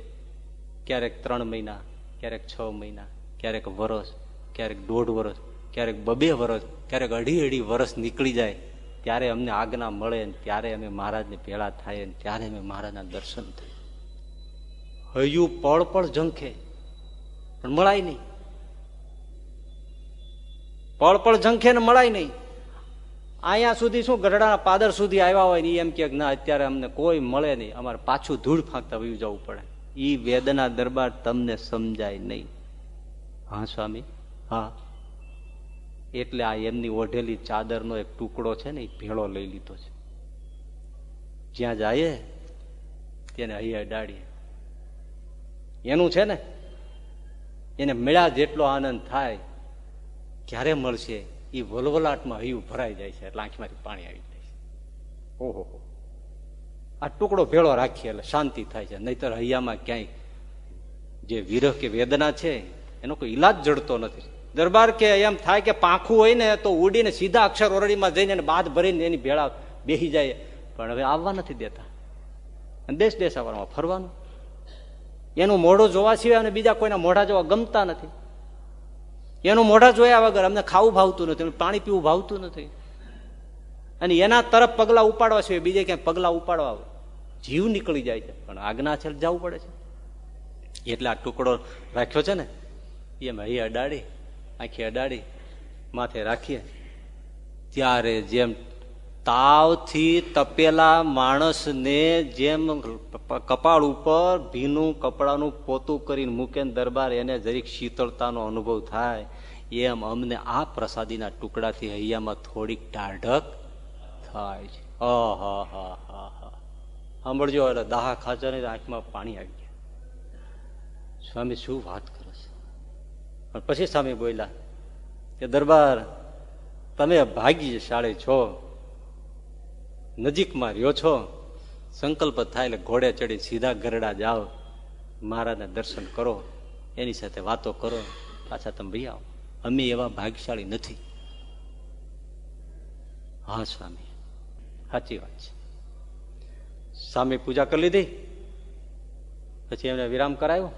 A: ક્યારેક ત્રણ મહિના ક્યારેક છ મહિના, ક્યારેક વરસ, ક્યારેક દોઢ વરસ, ક્યારેક બબે વરસ, ક્યારેક અઢી અઢી વરસ નીકળી જાય, ત્યારે અમને આજ્ઞા મળે ત્યારે અમે મહારાજને ભેળા થાય ત્યારે અમે મહારાજના દર્શન થાય. હયું પળ પળ ઝંખે, પણ મળાય નહીં. પળ પળ ઝંખે ને મળાય નહીં. અહીંયા સુધી શું ગઢડાના પાદર સુધી આવ્યા હોય ને એમ કે ના, અત્યારે અમને કોઈ મળે નહીં. અમારે પાછું ધૂળ ફાંકતા વયું જવું પડે. ઈ વેદના દરબાર તમને સમજાય નહીં. હા, સ્વામી? હા. એટલે આ એમની ઓઢેલી ચાદરનો એક ટુકડો છે ને એ ભેળો લઈ લીધો છે. જ્યાં જાય તેને હૈયા ડાળીએ એનું છે ને, એને મેળા જેટલો આનંદ થાય, ક્યારે મળશે? એ વલવલાટમાં હૈયું ભરાઈ જાય છે, એટલે આંખમાંથી પાણી આવી જાય છે. ઓહો આ ટુકડો ભેળો રાખીએ એટલે શાંતિ થાય છે. નહીતર હૈયામાં ક્યાંય જે વિરહ કે વેદના છે, એનો કોઈ ઈલાજ જડતો નથી. દરબાર કે એમ થાય કે પાંખું હોય ને તો ઉડીને સીધા અક્ષર ઓરડીમાં જઈને બાદ ભરીને એની ભેળા બેસી જાય. પણ હવે આવવા નથી દેતા. દેશ દેશ આવવામાં ફરવાનું. એનું મોઢું જોવા સિવાય અને બીજા કોઈના મોઢા જોવા ગમતા નથી. એનું મોઢા જોયા વગર અમને ખાવું ભાવતું નથી પાણી પીવું ભાવતું નથી. અને એના તરફ પગલા ઉપાડવા સિવાય બીજે ક્યાંય પગલા ઉપાડવા જીવ નીકળી જાય છે, પણ આજ્ઞા છે જવું પડે છે. એટલે આ ટુકડો રાખ્યો છે ને એમ અહીં અડાડી, આખી અડાડી, માથે રાખીએ. ત્યારે જેમ તાવથી તપેલા માણસને જેમ કપાળ ઉપર ભીનું કપડાનું પોતું કરીને મૂકે દરબાર એને જરીક શીતળતાનો અનુભવ થાય, એમ અમને આ પ્રસાદીના ટુકડાથી હૈયામાં થોડીક ટાઢક થાય છે. હ હ હ હા સાંભળજો, એટલે દાહા ખાચર આંખમાં પાણી આવી ગયા સ્વામી શું વાત કરો છો? પછી સ્વામી બોલ્યા કે, દરબાર, તમે ભાગ્યશાળી છો, નજીકમાં રહ્યો છો. સંકલ્પ થાય એટલે ઘોડે ચડી સીધા ગરડા જાઓ. મહારાજના દર્શન કરો, એની સાથે વાતો કરો, પાછા તમે ભાઈ આવો. અમે એવા ભાગ્યશાળી નથી. હા, સ્વામી, સાચી વાત છે. સ્વામી પૂજા કરી લીધી. પછી એમને વિરામ કરાયો.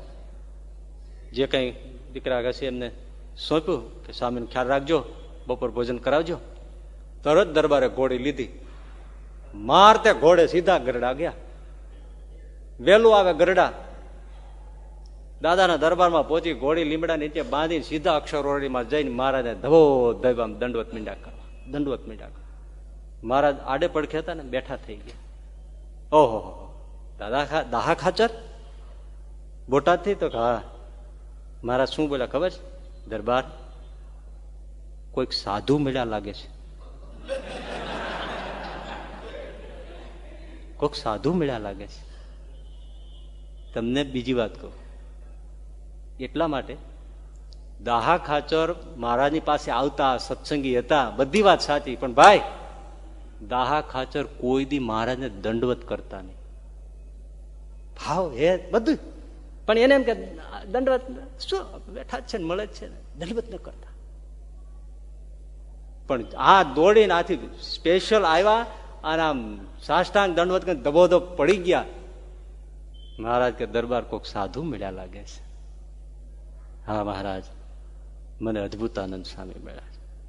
A: જે કંઈ દીકરા ઘસી એમને સોંપ્યું કે સ્વામીનો ખ્યાલ રાખજો, બપોર ભોજન કરાવજો. તરત દરબારે ઘોડી લીધી. મારતે ઘોડે સીધા ગરડા ગયા. વેલું આવે ગરડા. દાદાના દરબારમાં પહોંચી ઘોડી લીમડા નીચે બાંધીને સીધા અક્ષરોડીમાં જઈને મહારાજને ધબો ધબામ દંડવત મીંડા કરવા દંડવત મીંડા કરવા મહારાજ આડે પડખે હતા ને બેઠા થઈ ગયા. ઓહો દાદા દાહા ખાચર? બોટાદથી તો હા મારા શું બોલ્યા, ખબર છે? દરબાર કોઈક સાધુ મળ્યા લાગે છે. કોઈક સાધુ મળ્યા લાગે છે. તમને બીજી વાત કહું. એટલા માટે દાહા ખાચર મહારાજની પાસે આવતા સત્સંગી હતા. બધી વાત સાચી. પણ ભાઈ દાહા ખાચર કોઈ દી મહારાજને દંડવત કરતા નહીં. ભાવ હે બધું. પણ એને એમ કે, દંડવત શું? બેઠા છે મળે છે દંડવત ન કરતા. પણ આ દોડીને આથી સ્પેશિયલ આવ્યા અને આમ સાષ્ટાંગ દંડવત કરીને દબોદબ પડી ગયા. મહારાજ કે, દરબાર કોક સાધુ મળ્યા લાગે છે. હા, મહારાજ. મને અદભુત આનંદ સ્વામી મળ્યા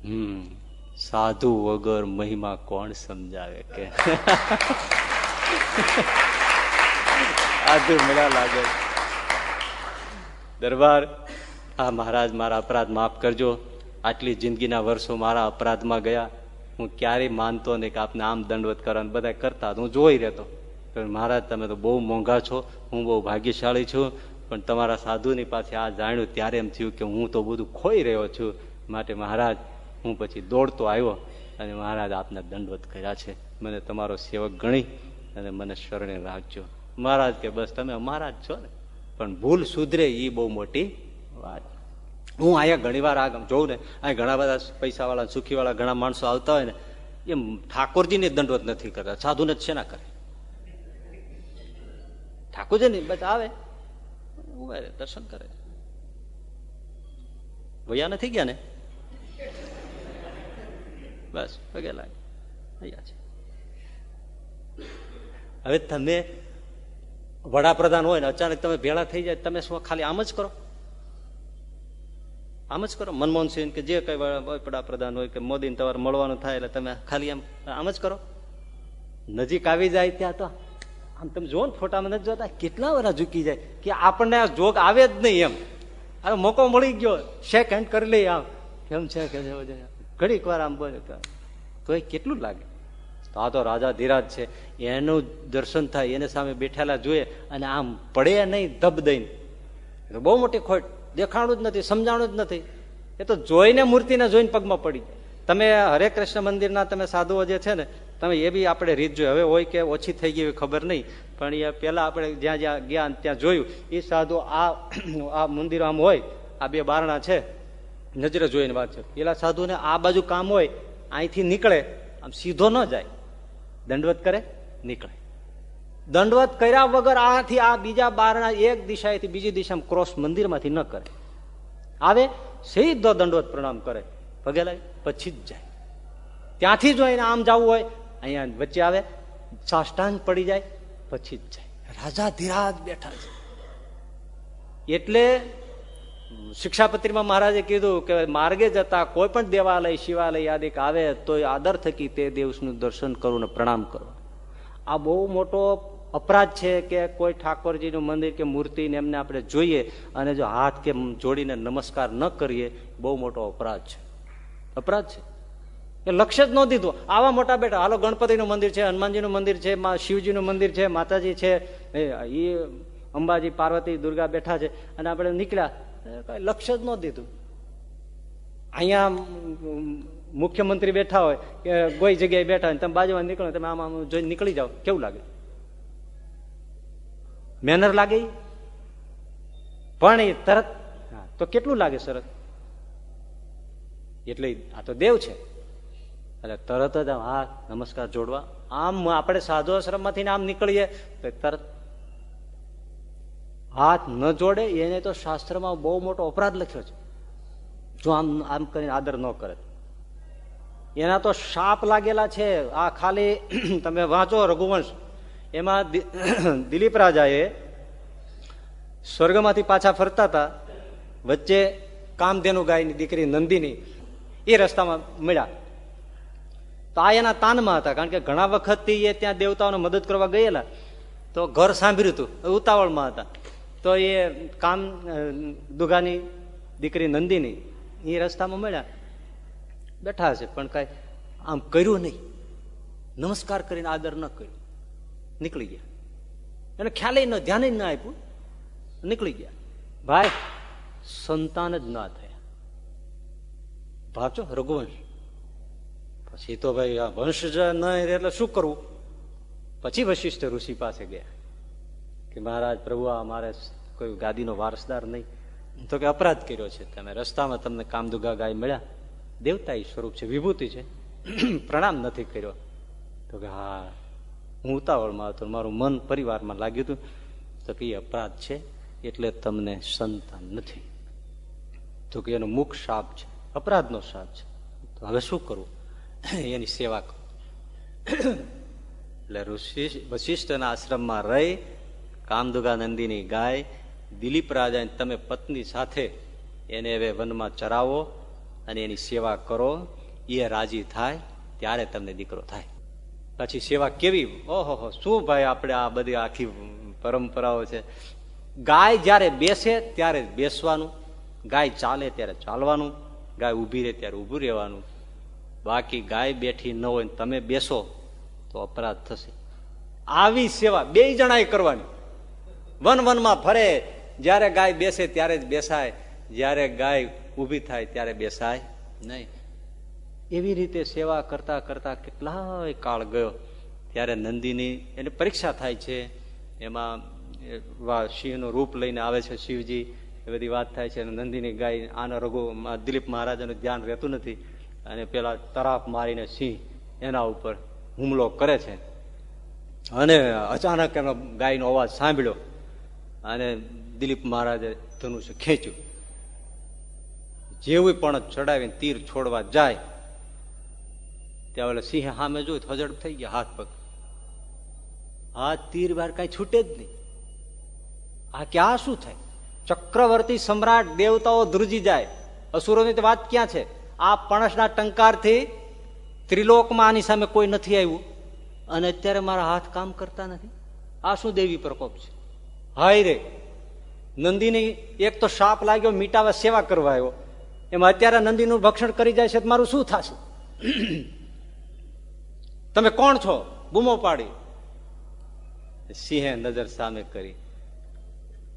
A: હમ. સાધુ વગર મહિમા કોણ સમજાવે કે? સાધુ મેળા લાગે. દરબાર આ મહારાજ મારા અપરાધ માફ કરજો. આટલી જિંદગીના વર્ષો મારા અપરાધમાં ગયા. હું ક્યારેય માનતો નહીં કે આપને આમ દંડવત કરવાનું. બધા કરતા હું જોઈ રહેતો. મહારાજ તમે તો બહુ મોંઘા છો. હું બહુ ભાગ્યશાળી છું. પણ તમારા સાધુની પાસે આ જાણ્યું ત્યારે એમ થયું કે હું તો બધું ખોઈ રહ્યો છું. માટે મહારાજ હું પછી દોડતો આવ્યો અને મહારાજ આપને દંડવત કર્યા છે. મને તમારો સેવક ગણી અને મને શરણે રાખજો. મહારાજ કે, બસ તમે અમારા જ છો ને. પણ ભૂલ સુધરે એ બહુ મોટી વાત. હું અહીંયા ઘણી વાર આ જોઉં ને અહીંયા ઘણા બધા પૈસાવાળા, સુખીવાળા ઘણા માણસો આવતા હોય ને, એમ ઠાકોરજીને દંડવત નથી કરતા. સાધુને જ છે ના કરે? ઠાકોરજી ને બસ આવે. દર્શન કરે. વયા નથી ગયા ને? બસ પગે લાગે. અહીંયા છે. હવે તમે વડાપ્રધાન હોય ને, અચાનક તમે ભેળા થઈ જાય, તમે શું ખાલી આમ જ કરો? આમ જ કરો? મનમોહનસિંહ કે જે કઈ વડાપ્રધાન હોય કે મોદીને તમારે મળવાનું થાય એટલે તમે ખાલી આમ આમ જ કરો? નજીક આવી જાય ત્યાં તો, આમ તમે જુઓ ને ફોટામાં નથી જોતા? કેટલા વાર ઝૂકી જાય કે આપણને આ જોગ આવે જ નહીં એમ. અરે મોકો મળી ગયો શેક હેન્ડ કરી લઈએ આમ. કેમ છે કે ઘડીક વાર આમ બોલે તો એ કેટલું લાગે? તો આ તો રાજા ધીરાજ છે. એનું દર્શન થાય, એને સામે બેઠેલા જોઈએ અને આમ પડે નહીં, ધબ દઈને. તો બહુ મોટી ખોટ. દેખાણું જ નથી, સમજાણું જ નથી. એ તો જોઈને મૂર્તિને જોઈને પગમાં પડી તમે હરે કૃષ્ણ મંદિરના તમે સાધુઓ જે છે ને, તમે એ બી આપણે રીત જોઈ. હવે હોય કે ઓછી થઈ ગઈ ખબર નહીં. પણ એ પહેલાં આપણે જ્યાં જ્યાં ગયા ત્યાં જોયું. એ સાધુ આ આ મંદિર આમ હોય, આ બે બારણા છે. નજરે જોઈને વાત છે. પેલા સાધુને આ બાજુ કામ હોય અહીંથી નીકળે, આમ સીધો ન જાય. દંડવત કરે, નીકળે. દંડવત કર્યા વગર આથી આ બીજા બારણા એક દિશાએથી બીજી દિશામાં ક્રોસ મંદિરમાંથી ન કરે. આવે, સીધો દંડવત પ્રણામ કરે. પગે લાગે પછી જ જાય. ત્યાંથી જો એને આમ જવું હોય, અહીંયા વચ્ચે આવે, સાષ્ટાંગ પડી જાય, પછી જ જાય. રાજા ધીરાજ બેઠા છે. એટલે શિક્ષાપત્રીમાં મહારાજે કીધું કે માર્ગે જતા કોઈ પણ દેવાલય, શિવાલય આદિક આવે તો આદર થકી તે દેવનું દર્શન કરવું ને પ્રણામ કરો. આ બહુ મોટો અપરાધ છે કે કોઈ ઠાકોરજીનું મંદિર કે મૂર્તિને એમને આપણે જોઈએ અને જો હાથ કે જોડીને નમસ્કાર ન કરીએ, બહુ મોટો અપરાધ છે. અપરાધ છે. એ લક્ષ્ય જ ન દીધું. આવા મોટા બેટા, હાલો ગણપતિનું મંદિર છે, હનુમાનજીનું મંદિર છે શિવજીનું મંદિર છે, માતાજી છે, એ અંબાજી, પાર્વતી, દુર્ગા બેઠા છે અને આપણે નીકળ્યા. કઈ લક્ષ્ય જ ન દીધું. અહીંયા મુખ્યમંત્રી બેઠા હોય, કે કોઈ જગ્યાએ બેઠા હોય તમે બાજુમાં નીકળો તમે આમ આમ જોઈને નીકળી જાઓ. કેવું લાગે? મેનર લાગે? પણ એ તરત તો કેટલું લાગે સરસ? એટલે આ તો દેવ છે. એટલે તરત જ હા, નમસ્કાર જોડવા. આમ આપણે સાધુ આશ્રમમાંથી આમ નીકળીએ, તો તરત હાથ ન જોડે એને તો શાસ્ત્રમાં બહુ મોટો અપરાધ લખ્યો છે. જો આમ આમ કરીને આદર ન કરે. એના તો શાપ લાગેલા છે. આ ખાલી તમે વાંચો રઘુવંશ. એમાં દિલીપ રાજાએ સ્વર્ગમાંથી પાછા ફરતા હતા. વચ્ચે કામધેનુ ગાયની દીકરી નંદીની એ રસ્તામાં મળ્યા. તો આ એના તાનમાં હતા. કારણ કે ઘણા વખતથી એ ત્યાં દેવતાઓને મદદ કરવા ગયેલા. તો ઘર સાંભળ્યું હતું. ઉતાવળમાં હતા. તો એ કામ દુગાની દીકરી નંદીની, એ રસ્તામાં મળ્યા. બેઠા છે, પણ કઈ આમ કર્યું નહીં. નમસ્કાર કરીને આદર ન કર્યો. નીકળી ગયા. એને ખ્યાલ ન, ધ્યાન જ ના આપ્યું. નીકળી ગયા. ભાઈ, સંતાન જ ના થયા. ભાવજો, રઘુવંશ. પછી તો ભાઈ આ વંશ ન એટલે શું કરવું? પછી વશિષ્ઠ ઋષિ પાસે ગયા કે, મહારાજ પ્રભુ, આ મારે કોઈ ગાદીનો વારસદાર નહીં. તો કે અપરાધ કર્યો છે. તમે રસ્તામાં તમને કામદુગા ગાય મળ્યા. દેવતા સ્વરૂપ છે, વિભૂતિ છે. પ્રણામ નથી કર્યો. તો કે હા, હું ઉતાવળમાં હતો મારું મન પરિવારમાં લાગ્યું હતું. તો કે એ અપરાધ છે, એટલે તમને સંતાન નથી. તો કે એનો મુખ શાપ છે, અપરાધનો શાપ છે. તો હવે શું કરવું એની સેવા કરો. એટલે ઋષિ વશિષ્ઠના આશ્રમમાં રહી કામદુગા નંદીની ગાય દિલીપ રાજા તમે પત્ની સાથે એને હવે વનમાં ચરાવો અને એની સેવા કરો. એ રાજી થાય ત્યારે તમને દીકરો થાય. પછી સેવા કેવી? ઓહો શું ભાઈ આપણે આ બધી આખી પરંપરાઓ છે? ગાય જ્યારે બેસે ત્યારે બેસવાનું, ગાય ચાલે ત્યારે ચાલવાનું, ગાય ઊભી રહે ત્યારે ઊભું રહેવાનું. બાકી ગાય બેઠી ન હોય તમે બેસો તો અપરાધ થશે. આવી સેવા બે જણાએ કરવાની. વન વનમાં ફરે જ્યારે ગાય બેસે ત્યારે જ બેસાય. જ્યારે ગાય ઊભી થાય ત્યારે બેસાય નહીં. એવી રીતે સેવા કરતા કરતા કેટલાય કાળ ગયો. ત્યારે નંદીની એની પરીક્ષા થાય છે. એમાં સિંહનું રૂપ લઈને આવે છે શિવજી. એ બધી વાત થાય છે. નંદીની ગાય આના રઘુ દિલીપ મહારાજાનું ધ્યાન રહેતું નથી. અને પેલા તરાપ મારીને સિંહ એના ઉપર હુમલો કરે છે. અને અચાનક એનો ગાયનો અવાજ સાંભળ્યો. અને દિલીપ મહારાજે ધનુષ્ય ખેંચ્યું. જેવું પણ ચડાવીને તીર છોડવા જાય, ત્યાં સિંહ સામે જોયું હજડ થઈ ગયા હાથ પગ. આ તીર બાર કઈ છૂટે જ નહીં. આ ક્યાં શું થાય? ચક્રવર્તી સમ્રાટ દેવતાઓ ધ્રુજી જાય. અસુરોની વાત ક્યાં છે? આ પણસના ટંકારથી ત્રિલોકમાં આની સામે કોઈ નથી આવ્યું. અને અત્યારે મારા હાથ કામ કરતા નથી. આ શું દેવી પ્રકોપ છે? હાય રે. નંદીની એક તો શાપ લાગ્યો, મીટાવા સેવા કરવા આવ્યો. એમાં અત્યારે નંદીનું ભક્ષણ કરી જાય છે મારું શું થશે? તમે કોણ છો? બૂમો પાડી. સિંહે નજર સામે કરી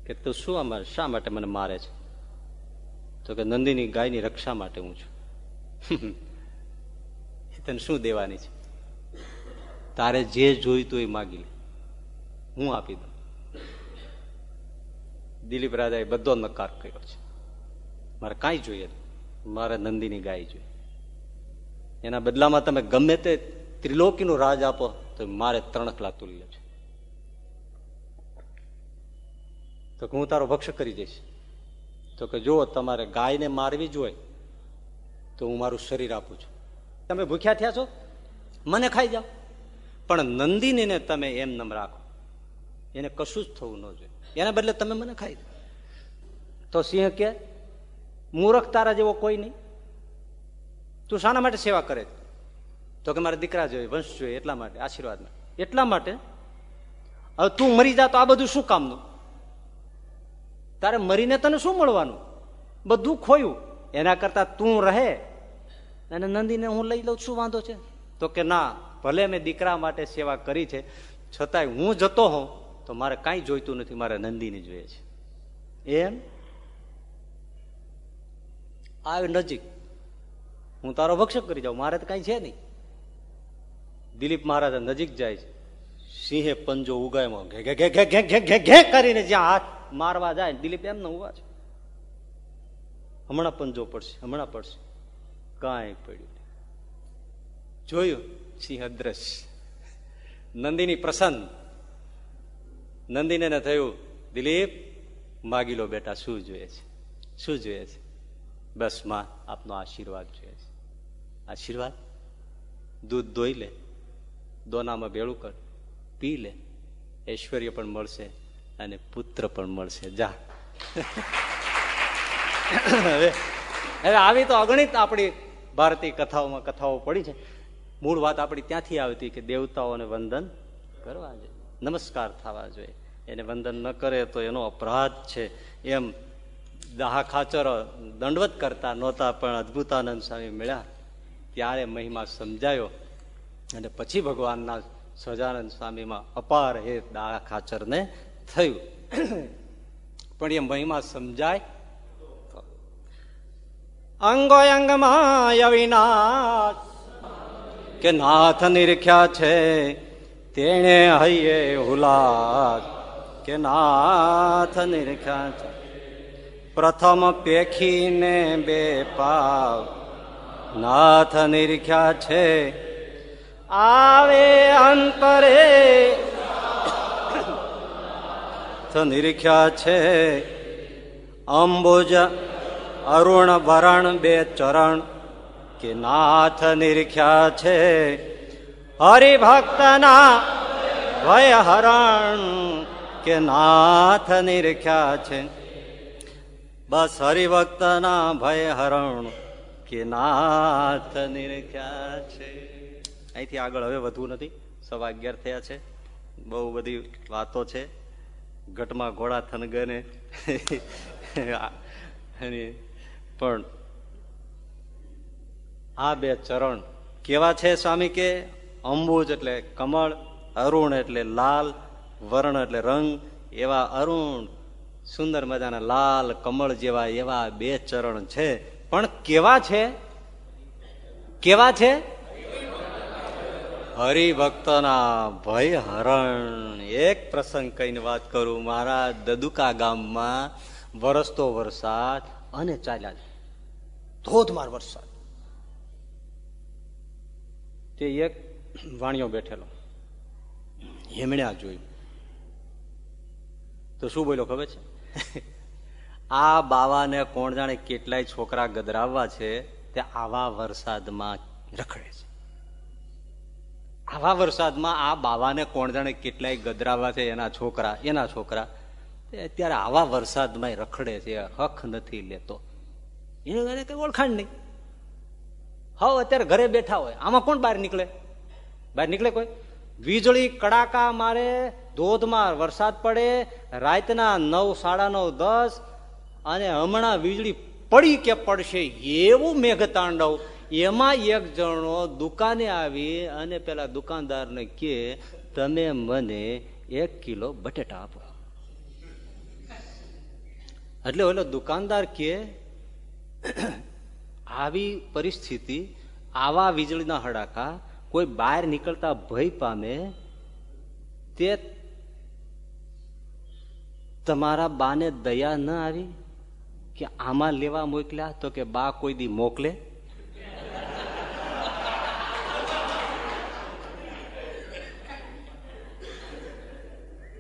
A: કે તું શું અમારે શા માટે મને મારે છે? તો કે નંદીની ગાયની રક્ષા માટે હું છું. તને શું દેવાની છે? તારે જે જોઈતું એ માગી લે. હું આપી દઉં. દિલીપ રાજાએ બધો નકાર કર્યો છે. મારે કાંઈ જોઈએ મારે નંદીની ગાય જોઈએ. એના બદલામાં તમે ગમે તે ત્રિલોકીનું રાજ આપો, તો મારે ત્રણકલા તુલ્ય છે. તો હું તારો ભક્ષ કરી દઈશ તો કે જો તમારે ગાયને મારવી જ હોય, તો હું મારું શરીર આપું છું. તમે ભૂખ્યા થયા છો? મને ખાઈ જાઓ. પણ નંદિનીને તમે એમ નમ રાખો. એને કશું જ થવું ન જોઈએ. એના બદલે તમે મને ખાઈ દો. તો સિંહ કે, મૂરખ તારા જેવો કોઈ નહીં. તું શાના માટે સેવા કરે તો કે, મારા દીકરા જોઈએ વંશ જોઈએ એટલા માટે આશીર્વાદમાં એટલા માટે, હવે તું મરી જા તો આ બધું શું કામનું? તારે મરીને તને શું મળવાનું? બધું ખોયું. એના કરતા તું રહે અને નંદીને હું લઈ લઉં શું વાંધો છે. તો કે, ના, ભલે મેં દીકરા માટે સેવા કરી છે, છતાંય હું જતો હોઉં. તો મારે કાંઈ જોઈતું નથી, મારે નંદીને જોઈએ છે. એમ? આવે નજીક. હું તારો વક્ષેપ કરી જાઉં, મારે તો કાંઈ છે નહીં. દિલીપ મહારાજ નજીક જાય છે. સિંહે પંજો ઉગાયમાં ઘે ઘે ઘે ઘે ઘે ઘે ઘે કરીને જ્યાં હાથ મારવા જાય દિલીપ એમને ઊભા છે. હમણાં પંજો પડશે, હમણાં પડશે. કાંઈ પડ્યું જોયું? સિંહ અદ્રશ્ય. નંદિની પ્રસન્ન. નંદીને થયું, દિલીપ માગી લો બેટા, શું જોઈએ છે? શું જોઈએ છે? બસમાં આપનો આશીર્વાદ જોઈએ છે. આશીર્વાદ? દૂધ દોઈ લે, દોનામાં ભેળું કર, પી લે, ઐશ્વર્ય પણ મળશે અને પુત્ર પણ મળશે. જા. હવે હવે આવી તો અગણિત આપણી ભારતીય કથાઓમાં કથાઓ પડી છે. મૂળ વાત આપણી ત્યાંથી આવતી કે દેવતાઓને વંદન કરવા જોઈએ નમસ્કાર થવા જોઈએ. એને વંદન ન કરે તો એનો અપરાધ છે. એમ દાહા ખાચર દંડવત કરતા નહોતા, પણ અદભુતાનંદ સ્વામી મળ્યા. ત્યારે મહિમા સમજાયો અને પછી ભગવાનના સહજાનંદ સ્વામીમાં અપાર હે દાહા ખાચરને થયું. પણ એ મહિમા સમજાય અંગો અંગમાં અવિનાશ કે નાથ નિરખ્યા છે. તેણે હૈયે હુલા કે નાથ નિરખ્યા છે પ્રથમ પેખીને બે પાવ નાથ નિરખ્યા છે. આવે અંતરે નિરીખ્યા છે. અંબુજ, અરુણ, વરણ બે ચરણ કે નાથ નિરીખ્યા છે. હરિભક્તના ભય હરણ કે નાથ નિરખ્યા છે બસ હરિભક્તના ભય હરણ કે નાથ નિરખ્યા છે અહીંથી આગળ હવે વધવું નથી. સવા અગિયાર થયા છે. બહુ બધી વાતો છે. ઘટમાં ઘોડા થનગને. પણ આ બે ચરણ કેવા છે સ્વામી કે અંબુજ એટલે કમળ, અરુણ એટલે લાલ, વર્ણ એટલે રંગ, એવા અરુણ સુંદર મજાના લાલ, કમળ જેવા એવા બે ચરણ છે. પણ કેવા છે? કેવા છે? હરિભક્તના ભય હરણ એક પ્રસંગ કહીને વાત કરું. મારા દદુકા ગામમાં વરસતો વરસાદ અને ચાલ્યા ધોધમાર વરસાદ. તે એક વાણિયો બેઠેલો. હેમણ્યા જોયું તો શું બોલ્યો ખબર છે? આ બાવાને કોણ જાણે કેટલાય છોકરા ગદરાવવા છે તે આવા વરસાદમાં રખડે છે. આવા વરસાદમાં આ બાવાને કોણ જાણે કેટલાય ગદરાવવા છે એના છોકરા એના છોકરા. અત્યારે આવા વરસાદમાં રખડે છે, હક નથી લેતો. એને કઈ ઓળખાણ નહીં. હવે અત્યારે ઘરે બેઠા હોય. આમાં કોણ બહાર નીકળે? બહાર નીકળે કોઈ? વીજળી, કડાકા મારે, ધોધમાર વરસાદ પડે, રાતના નવ, સાડા નવ, દસ, અને હમણાં વીજળી પડી કે પડશે એવું મેઘતાંડવ. એમાં એક જણો દુકાને આવી અને પેલા દુકાનદારને કે, તમે મને એક કિલો બટેટા આપો. એટલે ઓલો દુકાનદાર કે, આવી પરિસ્થિતિ, આવા વીજળીના હડાકા કોઈ બહાર નીકળતા ભય પામે, તે તમારા બાને દયા ન આવી કે આમાં લેવા મોકલ્યા તો કે બા કોઈ દી મોકલે?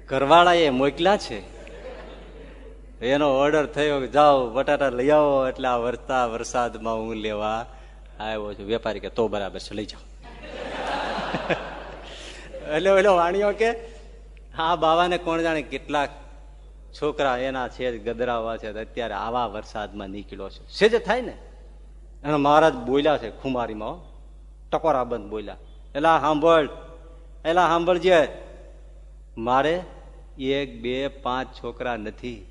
A: ઘરવાળા એ મોકલ્યા છે. એનો ઓર્ડર થયો કે જાઓ, બટાટા લઈ આવો, એટલે આ વરતા વરસાદમાં હું લેવા આવ્યો છું. વેપારી કે તો બરાબર છે, લઈ જાઓ. એટલે પેલો વાણીઓ કે હા બાવાને કોણ જાણે કેટલાક છોકરા એના છે ગદરાવા છે અત્યારે આવા વરસાદમાં નીકળ્યો છે. સેજ થાય ને? અને મહારાજ બોલ્યા છે ખુમારીમાં ટકોરા બંધ બોલ્યા. એલા સાંભળ એલા સાંભળજે મારે એક, બે, પાંચ છોકરા નથી.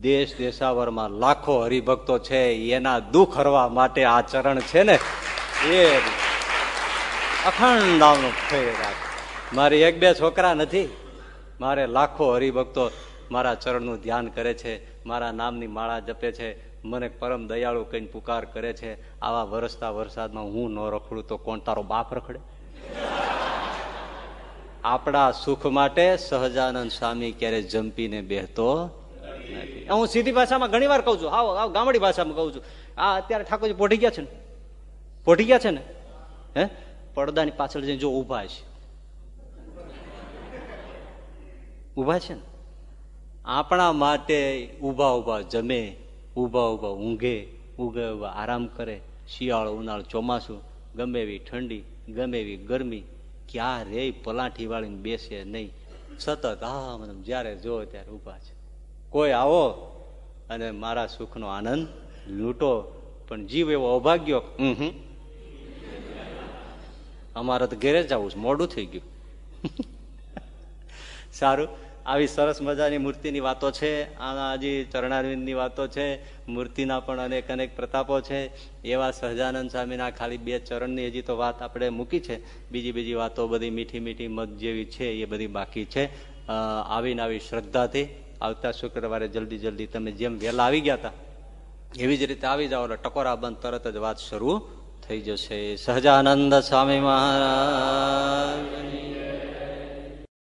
A: દેશ દેશાવરમાં લાખો હરિભક્તો છે, એના દુઃખ હરવા માટે આ ચરણ છે ને? એ અખંડ નામનો મારી એક બે છોકરા નથી. મારે લાખો હરિભક્તો મારા ચરણનું ધ્યાન કરે છે, મારા નામની માળા જપે છે, મને પરમ દયાળુ કઈ પુકાર કરે છે. આવા વરસતા વરસાદમાં હું ન રખડું તો કોણ તારો બાપ રખડે? આપણા સુખ માટે સહજાનંદ સ્વામી ક્યારે જંપીને બેહતો હું સીધી ભાષામાં ઘણી વાર કઉ છું. આવો, આવ, ગામડી ભાષામાં કઉ છું. આ અત્યારે ઠાકોરજી પોઢી ગયા છે ને? પોઢી ગયા છે ને? હે? પડદાની પાછળ જઈને જો ઊભા છે. ઊભા છે ને? આપણા માટે ઊભા ઊભા જમે ઊભા ઊભા ઊંઘે ઊંઘે ઊભા આરામ કરે, શિયાળો, ઉનાળો, ચોમાસું, ગમે એવી ઠંડી, ગમે એવી ગરમી ક્યાં રે પલાઠી વાળીને બેસે નહીં. સતત મને જયારે જો ત્યારે ઊભા છે. કોઈ આવો અને મારા સુખનો આનંદ લૂંટો. પણ જીવ એવો અભાગ્યો હમ અમારે તો ઘેરે જવું છે, મોડું થઈ ગયું. સારું, આવી સરસ મજાની મૂર્તિની વાતો છે, આના હજી ચરણારવિંદની વાતો છે, મૂર્તિના પણ અનેક અનેક પ્રતાપો છે. એવા સહજાનંદ સ્વામીના ખાલી બે ચરણની હજી તો વાત આપણે મૂકી છે. બીજી બીજી વાતો બધી મીઠી મીઠી મગ જેવી છે, એ બધી બાકી છે. આવીને આવી શ્રદ્ધાથી આવતા શુક્રવારે જલ્દી જલ્દી તમે જેમ વહેલા આવી ગયા હતા એવી જ રીતે આવી જાઓ એટલે ટકોરા બંધ તરત જ વાત શરૂ થઈ જશે. સહજાનંદ સ્વામી મહારાજ.